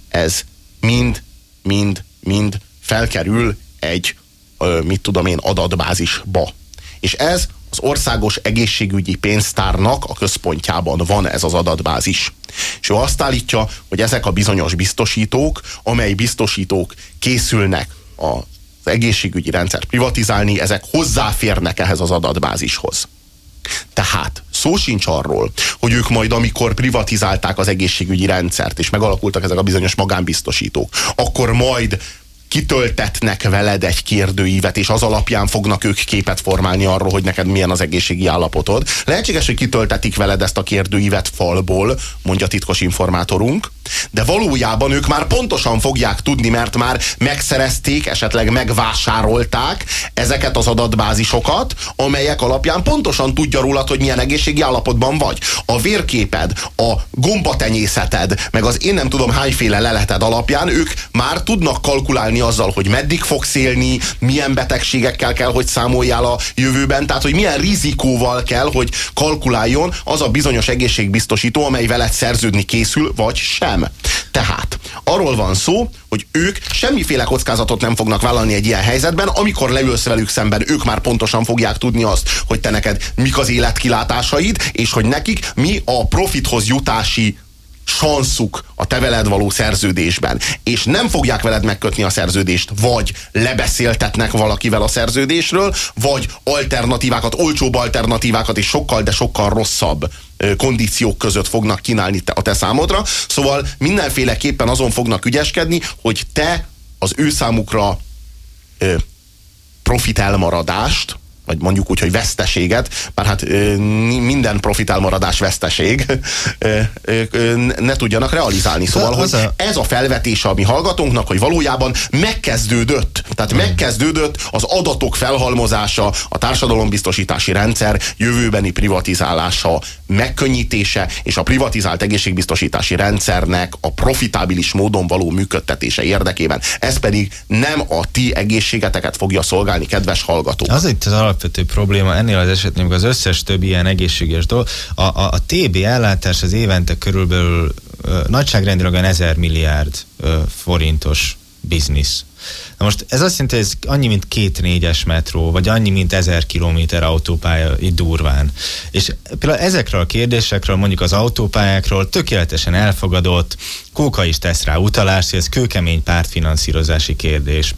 ez mind, mind, mind felkerül egy, mit tudom én, adatbázisba. És ez az országos egészségügyi pénztárnak a központjában van ez az adatbázis. És ő azt állítja, hogy ezek a bizonyos biztosítók, amely biztosítók készülnek az egészségügyi rendszert privatizálni, ezek hozzáférnek ehhez az adatbázishoz. Tehát szó sincs arról, hogy ők majd, amikor privatizálták az egészségügyi rendszert, és megalakultak ezek a bizonyos magánbiztosítók, akkor majd kitöltetnek veled egy kérdőívet, és az alapján fognak ők képet formálni arról, hogy neked milyen az egészségi állapotod. Lehetséges, hogy kitöltetik veled ezt a kérdőívet falból, mondja titkos informátorunk, de valójában ők már pontosan fogják tudni, mert már megszerezték, esetleg megvásárolták ezeket az adatbázisokat, amelyek alapján pontosan tudja rólad, hogy milyen egészségi állapotban vagy. A vérképed, a gombatenyészeted, meg az én nem tudom hányféle leleted alapján ők már tudnak kalkulálni azzal, hogy meddig fogsz élni, milyen betegségekkel kell, hogy számoljál a jövőben, tehát hogy milyen rizikóval kell, hogy kalkuláljon az a bizonyos egészségbiztosító, amely veled szerződni készül, vagy sem. Tehát arról van szó, hogy ők semmiféle kockázatot nem fognak vállalni egy ilyen helyzetben, amikor leülsz velük szemben, ők már pontosan fogják tudni azt, hogy te neked mik az életkilátásaid, és hogy nekik mi a profithoz jutási sanszuk a te veled való szerződésben, és nem fogják veled megkötni a szerződést, vagy lebeszéltetnek valakivel a szerződésről, vagy alternatívákat, olcsóbb alternatívákat és sokkal, de sokkal rosszabb kondíciók között fognak kínálni te, a te számodra. Szóval mindenféleképpen azon fognak ügyeskedni, hogy te az ő számukra ö, profit elmaradást, vagy mondjuk úgy, hogy veszteséget, bár hát minden profit elmaradás veszteség, ne tudjanak realizálni. Szóval, hogy ez a felvetése a mi hallgatónknak, hogy valójában megkezdődött, tehát megkezdődött az adatok felhalmozása, a társadalombiztosítási rendszer jövőbeni privatizálása, megkönnyítése, és a privatizált egészségbiztosítási rendszernek a profitábilis módon való működtetése érdekében. Ez pedig nem a ti egészségeteket fogja szolgálni, kedves hallgatók. Az itt az alapvető probléma ennél az esetnél, amikor az összes többi ilyen egészséges dolog, a, a, a TB ellátás az évente körülbelül ö, nagyságrendileg olyan 1000 milliárd ö, forintos biznisz. Na most ez azt jelenti, hogy ez annyi, mint két négyes metró, vagy annyi, mint ezer kilométer autópálya itt durván. És például ezekről a kérdésekről, mondjuk az autópályákról tökéletesen elfogadott, Kóka is tesz rá utalást, hogy ez kőkemény pártfinanszírozási kérdés.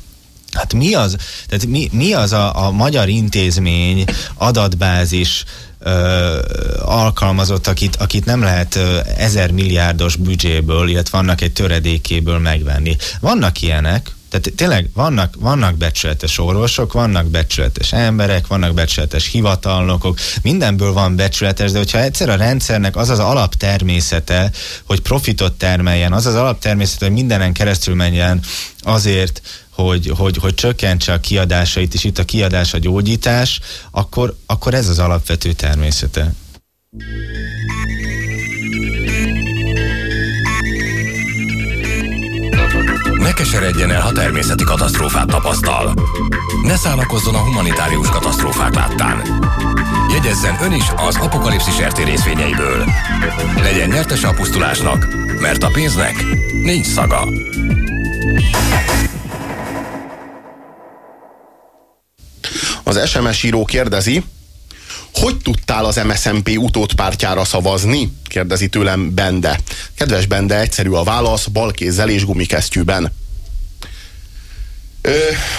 Hát mi az, tehát mi, mi az a, a magyar intézmény, adatbázis, ö, alkalmazott, akit, akit nem lehet ezer milliárdos büdzséből, illetve vannak egy töredékéből megvenni. Vannak ilyenek, tehát tényleg vannak, vannak becsületes orvosok, vannak becsületes emberek, vannak becsületes hivatalnokok, mindenből van becsületes, de hogyha egyszer a rendszernek az az alaptermészete, hogy profitot termeljen, az az alaptermészete, hogy mindenen keresztül menjen azért, hogy, hogy, hogy csökkentse a kiadásait, és itt a kiadás a gyógyítás, akkor, akkor ez az alapvető természete. Ne keseredjen el, ha természeti katasztrófát tapasztal. Ne szánakozzon a humanitárius katasztrófák láttán. Jegyezzen ön is az apokalipszis RT részvényeiből. Legyen nyertes a pusztulásnak, mert a pénznek nincs szaga. Az SMS író kérdezi, hogy tudtál az MSZMP utódpártjára szavazni? Kérdezi tőlem Bende. Kedves Bende, egyszerű a válasz, balkézzel és gumikesztyűben. Ö,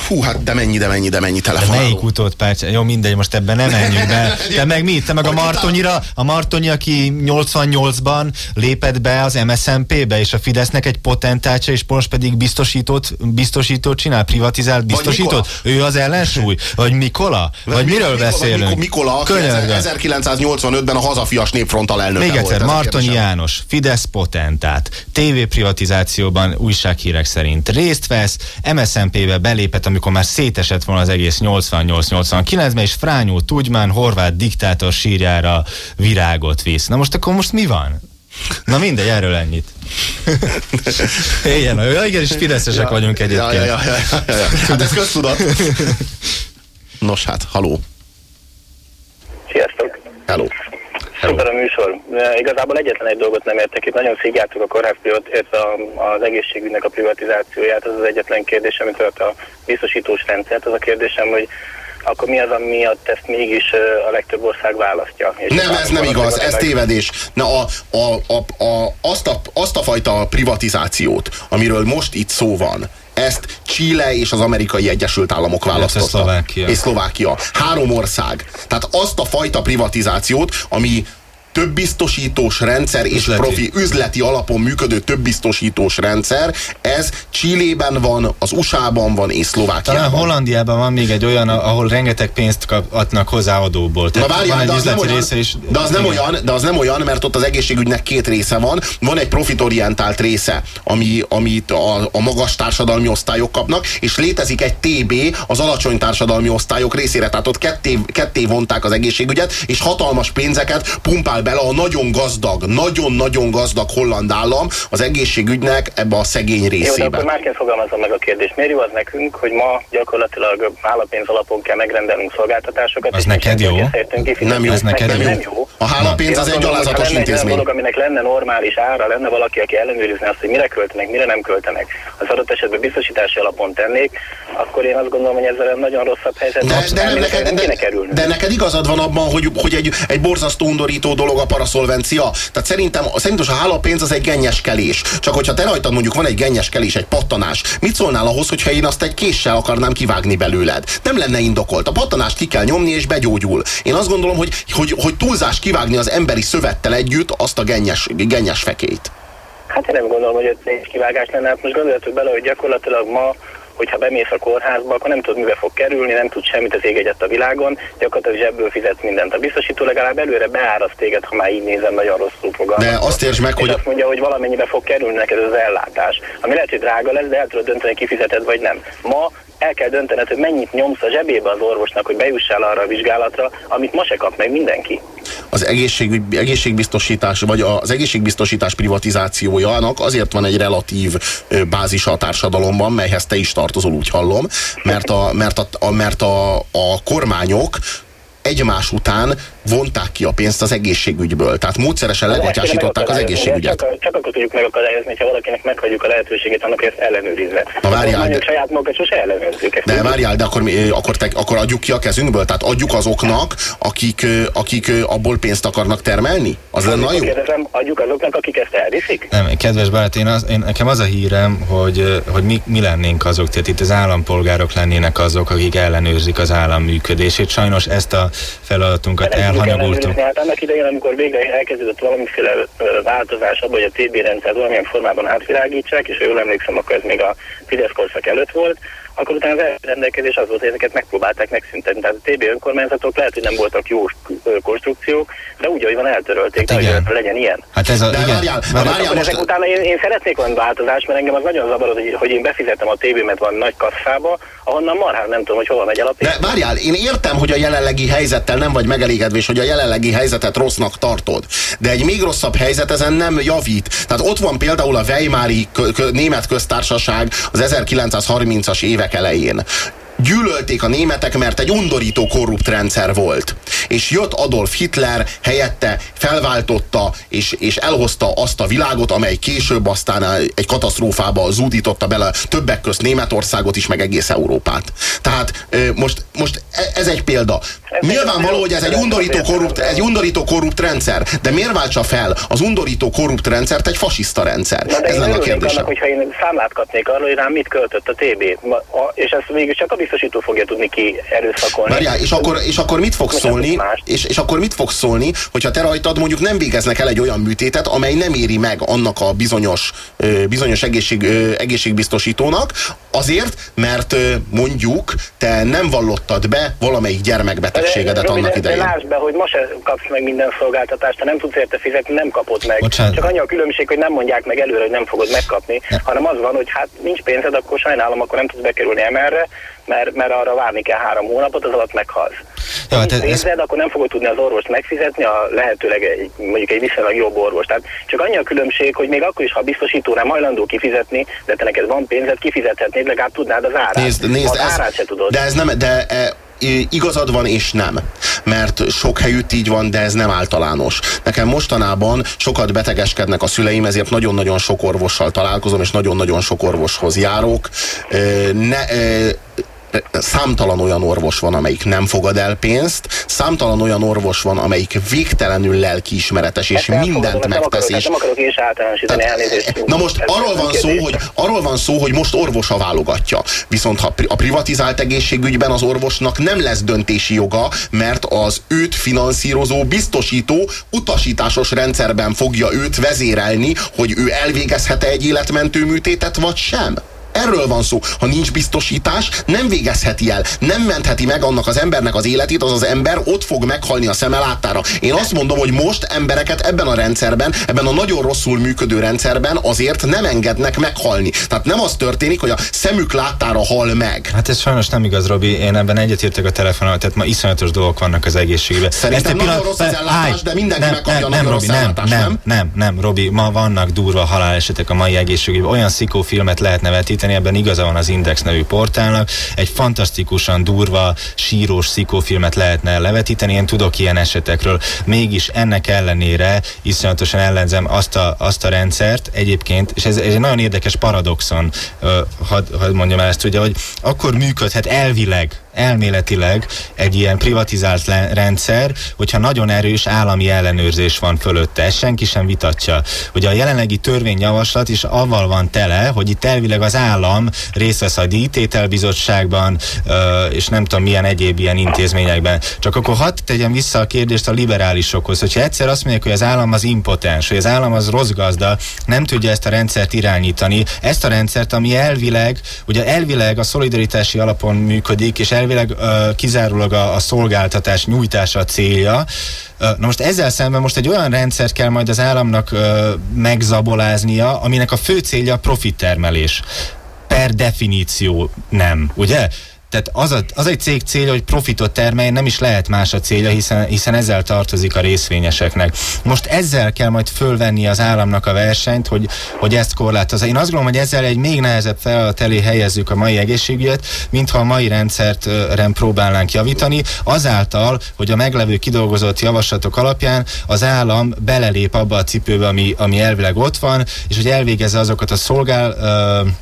hú, hát de mennyi, de mennyi, de mennyi De telefonáló. melyik utódpártja? Jó, mindegy, most ebben nem menjünk be. Te meg mi? Te meg a Martonyira, a Martonyi, aki 88-ban lépett be az MSZMP-be, és a Fidesznek egy potentátja, és most pedig biztosítót, biztosítót csinál, privatizált biztosítót? Ő az ellensúly? Vagy Mikola? Vagy miről Mikola- beszélünk? Mikola, aki Könyörgöm. 1985-ben a hazafias népfrontal elnöke Még egyszer, Martonyi. János, Fidesz potentát, TV privatizációban újsághírek szerint részt vesz, MSZMP-be belépett, amikor már szétesett volna az egész 88-89-ben, és Frányó Tudjmán, horvát diktátor sírjára virágot visz. Na most akkor most mi van? Na mindegy, erről ennyit. Éljen, ja, igen, és fideszesek vagyunk egyébként. Ja, ja, ja, ja, ja, ja. Hát ez köztudat. Nos hát, haló. Sziasztok! Hello. Szuper a műsor. Igazából egyetlen egy dolgot nem értek itt. Nagyon szígyáltuk a kórház privat, illetve az egészségügynek a privatizációját. Ez az egyetlen kérdés, amit a biztosítós rendszert. Az a kérdésem, hogy akkor mi az, ami miatt ezt mégis a legtöbb ország választja? És Nem, ez nem igaz, ez tévedés. Na, a, a, a, a, azt, a, azt a fajta privatizációt, amiről most itt szó van, ezt Chile és az amerikai Egyesült Államok választotta. Szlovákia. És Szlovákia. Három ország. Tehát azt a fajta privatizációt, ami több biztosítós rendszer és Üzleti. profi üzleti alapon működő több biztosítós rendszer, ez Chilében van, az USA-ban van és Talán Szlovákiában. Hollandiában van még egy olyan, ahol rengeteg pénzt kap, adnak hozzá adóból. Na Tehát várjál, van egy de az, nem olyan, része is. de, az nem olyan, de az nem olyan, mert ott az egészségügynek két része van. Van egy profitorientált része, ami, amit a, a magas társadalmi osztályok kapnak, és létezik egy TB az alacsony társadalmi osztályok részére. Tehát ott ketté, ketté vonták az egészségügyet, és hatalmas pénzeket pumpál bele a nagyon gazdag, nagyon-nagyon gazdag holland állam az egészségügynek ebbe a szegény Jó, de részébe. akkor másként fogalmazom meg a kérdést. Miért jó az nekünk, hogy ma gyakorlatilag állapénz alapon kell megrendelnünk szolgáltatásokat? És neked jó? Nem jó, Ez neked jó? nem jó. A hálapénz Én az egy gyalázatos intézmény. dolog, aminek lenne normális ára, lenne valaki, aki ellenőrizne azt, hogy mire költenek, mire nem költenek, az adott esetben biztosítási alapon tennék, akkor én azt gondolom, hogy ezzel nagyon rosszabb helyzet. De, de, neked, de, de neked igazad van abban, hogy, hogy egy, egy borzasztó undorító dolog a paraszolvencia. Tehát szerintem, szerintem a hálapénz az egy gennyeskelés. Csak hogyha te rajtad mondjuk van egy gennyeskelés, egy pattanás, mit szólnál ahhoz, hogyha én azt egy késsel akarnám kivágni belőled? Nem lenne indokolt. A pattanást ki kell nyomni és begyógyul. Én azt gondolom, hogy, hogy, hogy túlzás kivágni az emberi szövettel együtt azt a gennyes, gennyes fekélyt. Hát én nem gondolom, hogy ez egy kivágás lenne. Hát most gondoljatok bele, hogy gyakorlatilag ma hogyha bemész a kórházba, akkor nem tudod, mibe fog kerülni, nem tud semmit az ég egyet a világon, gyakorlatilag zsebből fizetsz mindent. A biztosító legalább előre beáraz téged, ha már így nézem, nagyon rosszul fogalmazva. De azt értsd meg, hogy- azt mondja, hogy valamennyibe fog kerülni neked az ellátás. Ami lehet, hogy drága lesz, de el tudod dönteni, kifizeted vagy nem. Ma el kell döntened, hogy mennyit nyomsz a zsebébe az orvosnak, hogy bejussál arra a vizsgálatra, amit ma se kap meg mindenki. az egészség, egészségbiztosítás, vagy az egészségbiztosítás privatizációjának azért van egy relatív bázisa a társadalomban, melyhez te is tartozol, úgy hallom, mert a, mert a, a, mert a, a kormányok egymás után vonták ki a pénzt az egészségügyből. Tehát módszeresen legatyásították az egészségügyet. Csak, csak akkor tudjuk megakadályozni, ha valakinek meghagyjuk a lehetőségét annak, ezt ellenőrizve. Na várjál, de... saját magunkat sose ellenőrzzük. Ezt De várjál, de akkor, mi- akkor, te, akkor adjuk ki a kezünkből? Tehát adjuk azoknak, akik, akik abból pénzt akarnak termelni? Az lenne jó? Kérdezem, adjuk azoknak, akik ezt elviszik? Nem, kedves barát, én, az, én nekem az a hírem, hogy, hogy mi, mi lennénk azok, tehát itt az állampolgárok lennének azok, akik ellenőrzik az állam működését. Sajnos ezt a feladatunkat tudjuk elhanyagoltuk. Hát annak idején, amikor végre elkezdődött valamiféle változás abban, hogy a TB rendszer valamilyen formában átvilágítsák, és ha jól emlékszem, akkor ez még a Fidesz korszak előtt volt, akkor utána az rendelkezés az volt, hogy ezeket megpróbálták megszüntetni. Tehát a TB önkormányzatok lehet, hogy nem voltak jó konstrukciók, de úgy, hogy van eltörölték, de igen. hogy legyen ilyen. Hát ez a, De igen, várjál, várjál, várjál, most- ezek után én, én szeretnék olyan változást, mert engem az nagyon zavarod, hogy, hogy én befizetem a tévémet van nagy kasszába, ahonnan marhán nem tudom, hogy hova megy el a pénz. De várjál, én értem, hogy a jelenlegi helyzettel nem vagy megelégedve, és hogy a jelenlegi helyzetet rossznak tartod. De egy még rosszabb helyzet ezen nem javít. Tehát ott van például a Weimári német köztársaság az 1930-as évek elején. Gyűlölték a németek, mert egy undorító korrupt rendszer volt. És jött Adolf Hitler, helyette felváltotta és, és elhozta azt a világot, amely később aztán egy katasztrófába zúdította bele többek közt Németországot is, meg egész Európát. Tehát most, most e- ez egy példa. Nyilvánvaló, hogy ez egy undorító korrupt, egy undorító korrupt rendszer, de miért váltsa fel az undorító korrupt rendszert egy fasiszta rendszer? Na de Ez lenne a kérdésem. annak, hogyha én számlát kapnék arról, hogy rám mit költött a TB, és ezt végül csak a biztosító fogja tudni ki erőszakolni. Várjál, és akkor, és akkor mit fogsz szólni, és, és akkor mit fogsz szólni, hogyha te rajtad mondjuk nem végeznek el egy olyan műtétet, amely nem éri meg annak a bizonyos, bizonyos egészség, egészségbiztosítónak, azért, mert mondjuk te nem vallottad be valamelyik gyermekbetegségedet Robi, annak de, de idején. lásd be, hogy ma se kapsz meg minden szolgáltatást, ha nem tudsz érte fizetni, nem kapod meg. Bocsánat. Csak annyi a különbség, hogy nem mondják meg előre, hogy nem fogod megkapni, hanem az van, hogy hát nincs pénzed, akkor sajnálom, akkor nem tudsz bekerülni emelre, mert, mert arra várni kell három hónapot, az alatt meghalsz. Jó, hát ez- pénzed, akkor nem fogod tudni az orvost megfizetni, a lehetőleg egy, mondjuk egy viszonylag jobb orvos. Tehát csak annyi a különbség, hogy még akkor is, ha biztosító nem hajlandó kifizetni, de te neked van pénzed, kifizethetnéd, legalább tudnád az árát. Nézd, nézd, az árát se tudod. de ez nem, de e, igazad van és nem. Mert sok helyütt így van, de ez nem általános. Nekem mostanában sokat betegeskednek a szüleim, ezért nagyon-nagyon sok orvossal találkozom, és nagyon-nagyon sok orvoshoz járok. Ne, számtalan olyan orvos van, amelyik nem fogad el pénzt, számtalan olyan orvos van, amelyik végtelenül lelkiismeretes, és Ezt elfogadom, mindent nem megtesz. akarok, és nem akarok én se általánosítani elnézést. Na most arról van, szó, hogy, arról van szó, hogy most orvosa válogatja. Viszont ha a privatizált egészségügyben az orvosnak nem lesz döntési joga, mert az őt finanszírozó, biztosító, utasításos rendszerben fogja őt vezérelni, hogy ő elvégezhet-e egy életmentő műtétet, vagy sem. Erről van szó. Ha nincs biztosítás, nem végezheti el, nem mentheti meg annak az embernek az életét, az az ember ott fog meghalni a szeme láttára. Én azt mondom, hogy most embereket ebben a rendszerben, ebben a nagyon rosszul működő rendszerben azért nem engednek meghalni. Tehát nem az történik, hogy a szemük láttára hal meg. Hát ez sajnos nem igaz, Robi, én ebben egyetértek a telefonon, tehát ma iszonyatos dolgok vannak az egészségügyben. Szerintem nagyon rossz az ellátás, de mindenki megkapja a nagyon rossz Robi, nem, ellátást, nem, nem? nem, nem, Robi, ma vannak durva halálesetek a mai egészségügyben. Olyan szikófilmet lehetne vetíteni, ebben igaza van az Index nevű portálnak. Egy fantasztikusan durva, sírós szikófilmet lehetne levetíteni. Én tudok ilyen esetekről. Mégis ennek ellenére iszonyatosan ellenzem azt a, azt a rendszert egyébként, és ez, ez egy nagyon érdekes paradoxon, hadd had mondjam el ezt, ugye, hogy akkor működhet elvileg elméletileg egy ilyen privatizált rendszer, hogyha nagyon erős állami ellenőrzés van fölötte. Ezt senki sem vitatja. Ugye a jelenlegi törvényjavaslat is avval van tele, hogy itt elvileg az állam részt vesz a díjtételbizottságban, és nem tudom milyen egyéb ilyen intézményekben. Csak akkor hadd tegyem vissza a kérdést a liberálisokhoz, hogyha egyszer azt mondják, hogy az állam az impotens, hogy az állam az rossz gazda, nem tudja ezt a rendszert irányítani, ezt a rendszert, ami elvileg, ugye elvileg a szolidaritási alapon működik, és elvileg ö, kizárólag a, a szolgáltatás nyújtása a célja. Na most ezzel szemben most egy olyan rendszert kell majd az államnak ö, megzaboláznia, aminek a fő célja a profittermelés. Per definíció nem, ugye? Tehát az, a, az egy cég célja, hogy profitot termeljen, nem is lehet más a célja, hiszen, hiszen ezzel tartozik a részvényeseknek. Most ezzel kell majd fölvenni az államnak a versenyt, hogy, hogy ezt korlátozza. Én azt gondolom, hogy ezzel egy még nehezebb feladat elé helyezzük a mai egészségügyet, mintha a mai rendszert rend próbálnánk javítani, azáltal, hogy a meglevő kidolgozott javaslatok alapján az állam belelép abba a cipőbe, ami, ami elvileg ott van, és hogy elvégezze azokat a szolgál uh,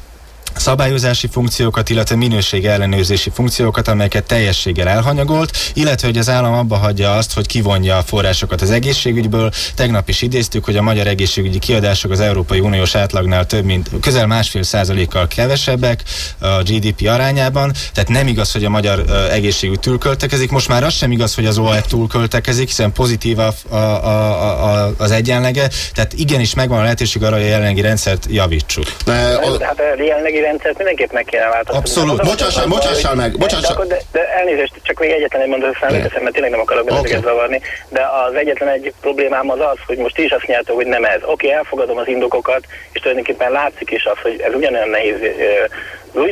szabályozási funkciókat, illetve minőség ellenőrzési funkciókat, amelyeket teljességgel elhanyagolt, illetve hogy az állam abba hagyja azt, hogy kivonja a forrásokat az egészségügyből. Tegnap is idéztük, hogy a magyar egészségügyi kiadások az Európai Uniós átlagnál több mint közel másfél százalékkal kevesebbek a GDP arányában, tehát nem igaz, hogy a magyar egészségügy túlköltekezik. Most már az sem igaz, hogy az OE túlköltekezik, hiszen pozitív a, a, a, a, az egyenlege, tehát igenis megvan a lehetőség arra, hogy a jelenlegi rendszert javítsuk. De, a... Hát a jelenlegi rendszert mindenképp meg kéne változtatni. Abszolút. Bocsássál, bocsássál meg. Bocsássál. De, de, de, elnézést, csak még egyetlen egy mondatot felveszem, mert tényleg nem akarok benneteket okay. zavarni, de az egyetlen egy problémám az az, hogy most ti is azt nyertek, hogy nem ez. Oké, okay, elfogadom az indokokat, és tulajdonképpen látszik is az, hogy ez ugyanolyan nehéz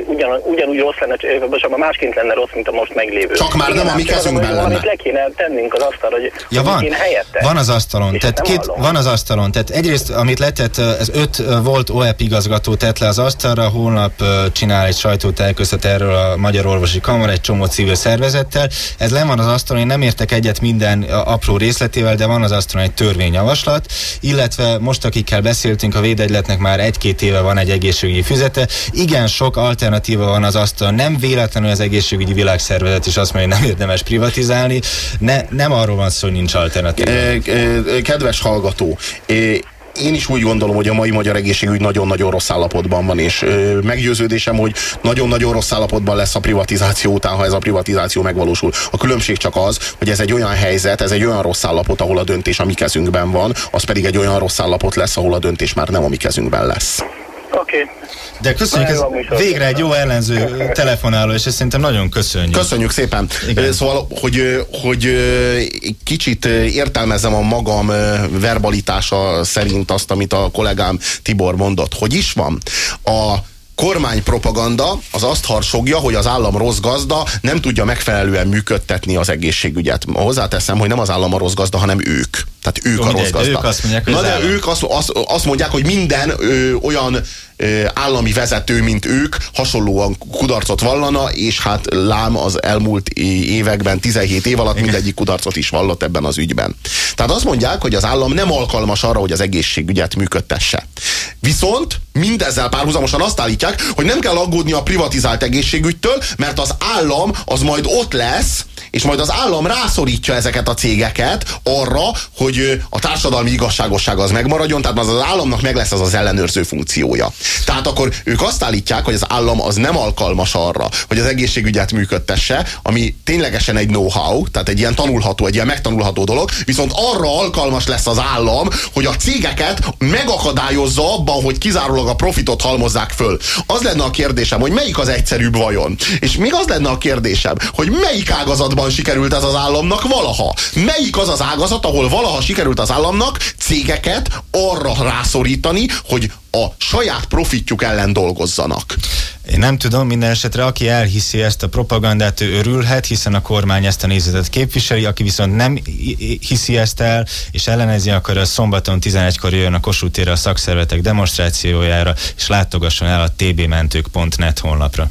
ugyan, ugyanúgy rossz lenne, pontosabban másként lenne rossz, mint a most meglévő. Csak már nem a mi kezünkben lenne. Amit le kéne tennünk az asztalra, hogy ja, van, kéne helyette. Van az asztalon. Tehát két, van az asztalon. Tehát egyrészt, amit letett, ez öt volt OEP igazgató tett le az asztalra, holnap csinál egy sajtótájékoztat erről a Magyar Orvosi Kamara egy csomó civil szervezettel. Ez le van az asztalon, én nem értek egyet minden apró részletével, de van az asztalon egy törvényjavaslat, illetve most akikkel beszéltünk, a védegyletnek már egy-két éve van egy egészségügyi füzete. Igen, sok alternatíva van az asztalon. Nem véletlenül az egészségügyi világszervezet is azt mondja, hogy nem érdemes privatizálni. Ne, nem arról van szó, hogy nincs alternatíva. Kedves hallgató, én is úgy gondolom, hogy a mai magyar egészségügy nagyon-nagyon rossz állapotban van, és ö, meggyőződésem, hogy nagyon-nagyon rossz állapotban lesz a privatizáció után, ha ez a privatizáció megvalósul. A különbség csak az, hogy ez egy olyan helyzet, ez egy olyan rossz állapot, ahol a döntés a mi kezünkben van, az pedig egy olyan rossz állapot lesz, ahol a döntés már nem a mi kezünkben lesz. Oké. Okay. De köszönjük, ez végre egy jó ellenző telefonáló, és ezt szerintem nagyon köszönjük. Köszönjük szépen. Igen. Szóval, hogy, hogy kicsit értelmezem a magam verbalitása szerint azt, amit a kollégám Tibor mondott. Hogy is van? A kormánypropaganda az azt harsogja, hogy az állam rossz gazda nem tudja megfelelően működtetni az egészségügyet. Hozzáteszem, hogy nem az állam a rossz gazda, hanem ők. Tehát ők Jó, a rossz gazda. Ők azt mondják, hogy Na de ők azt, azt, azt mondják, hogy minden ö, olyan állami vezető, mint ők, hasonlóan kudarcot vallana, és hát lám az elmúlt években, 17 év alatt mindegyik kudarcot is vallott ebben az ügyben. Tehát azt mondják, hogy az állam nem alkalmas arra, hogy az egészségügyet működtesse. Viszont mindezzel párhuzamosan azt állítják, hogy nem kell aggódni a privatizált egészségügytől, mert az állam az majd ott lesz, és majd az állam rászorítja ezeket a cégeket arra, hogy a társadalmi igazságosság az megmaradjon, tehát az, az államnak meg lesz az az ellenőrző funkciója. Tehát akkor ők azt állítják, hogy az állam az nem alkalmas arra, hogy az egészségügyet működtesse, ami ténylegesen egy know-how, tehát egy ilyen tanulható, egy ilyen megtanulható dolog, viszont arra alkalmas lesz az állam, hogy a cégeket megakadályozza abban, hogy kizárólag a profitot halmozzák föl. Az lenne a kérdésem, hogy melyik az egyszerűbb vajon? És még az lenne a kérdésem, hogy melyik ágazatban sikerült ez az államnak valaha? Melyik az az ágazat, ahol valaha sikerült az államnak cégeket arra rászorítani, hogy a saját profitjuk ellen dolgozzanak. Én nem tudom, minden esetre aki elhiszi ezt a propagandát, ő örülhet, hiszen a kormány ezt a nézetet képviseli, aki viszont nem hiszi ezt el, és ellenezi, akkor a szombaton 11-kor jön a Kossuth a szakszervetek demonstrációjára, és látogasson el a tbmentők.net honlapra.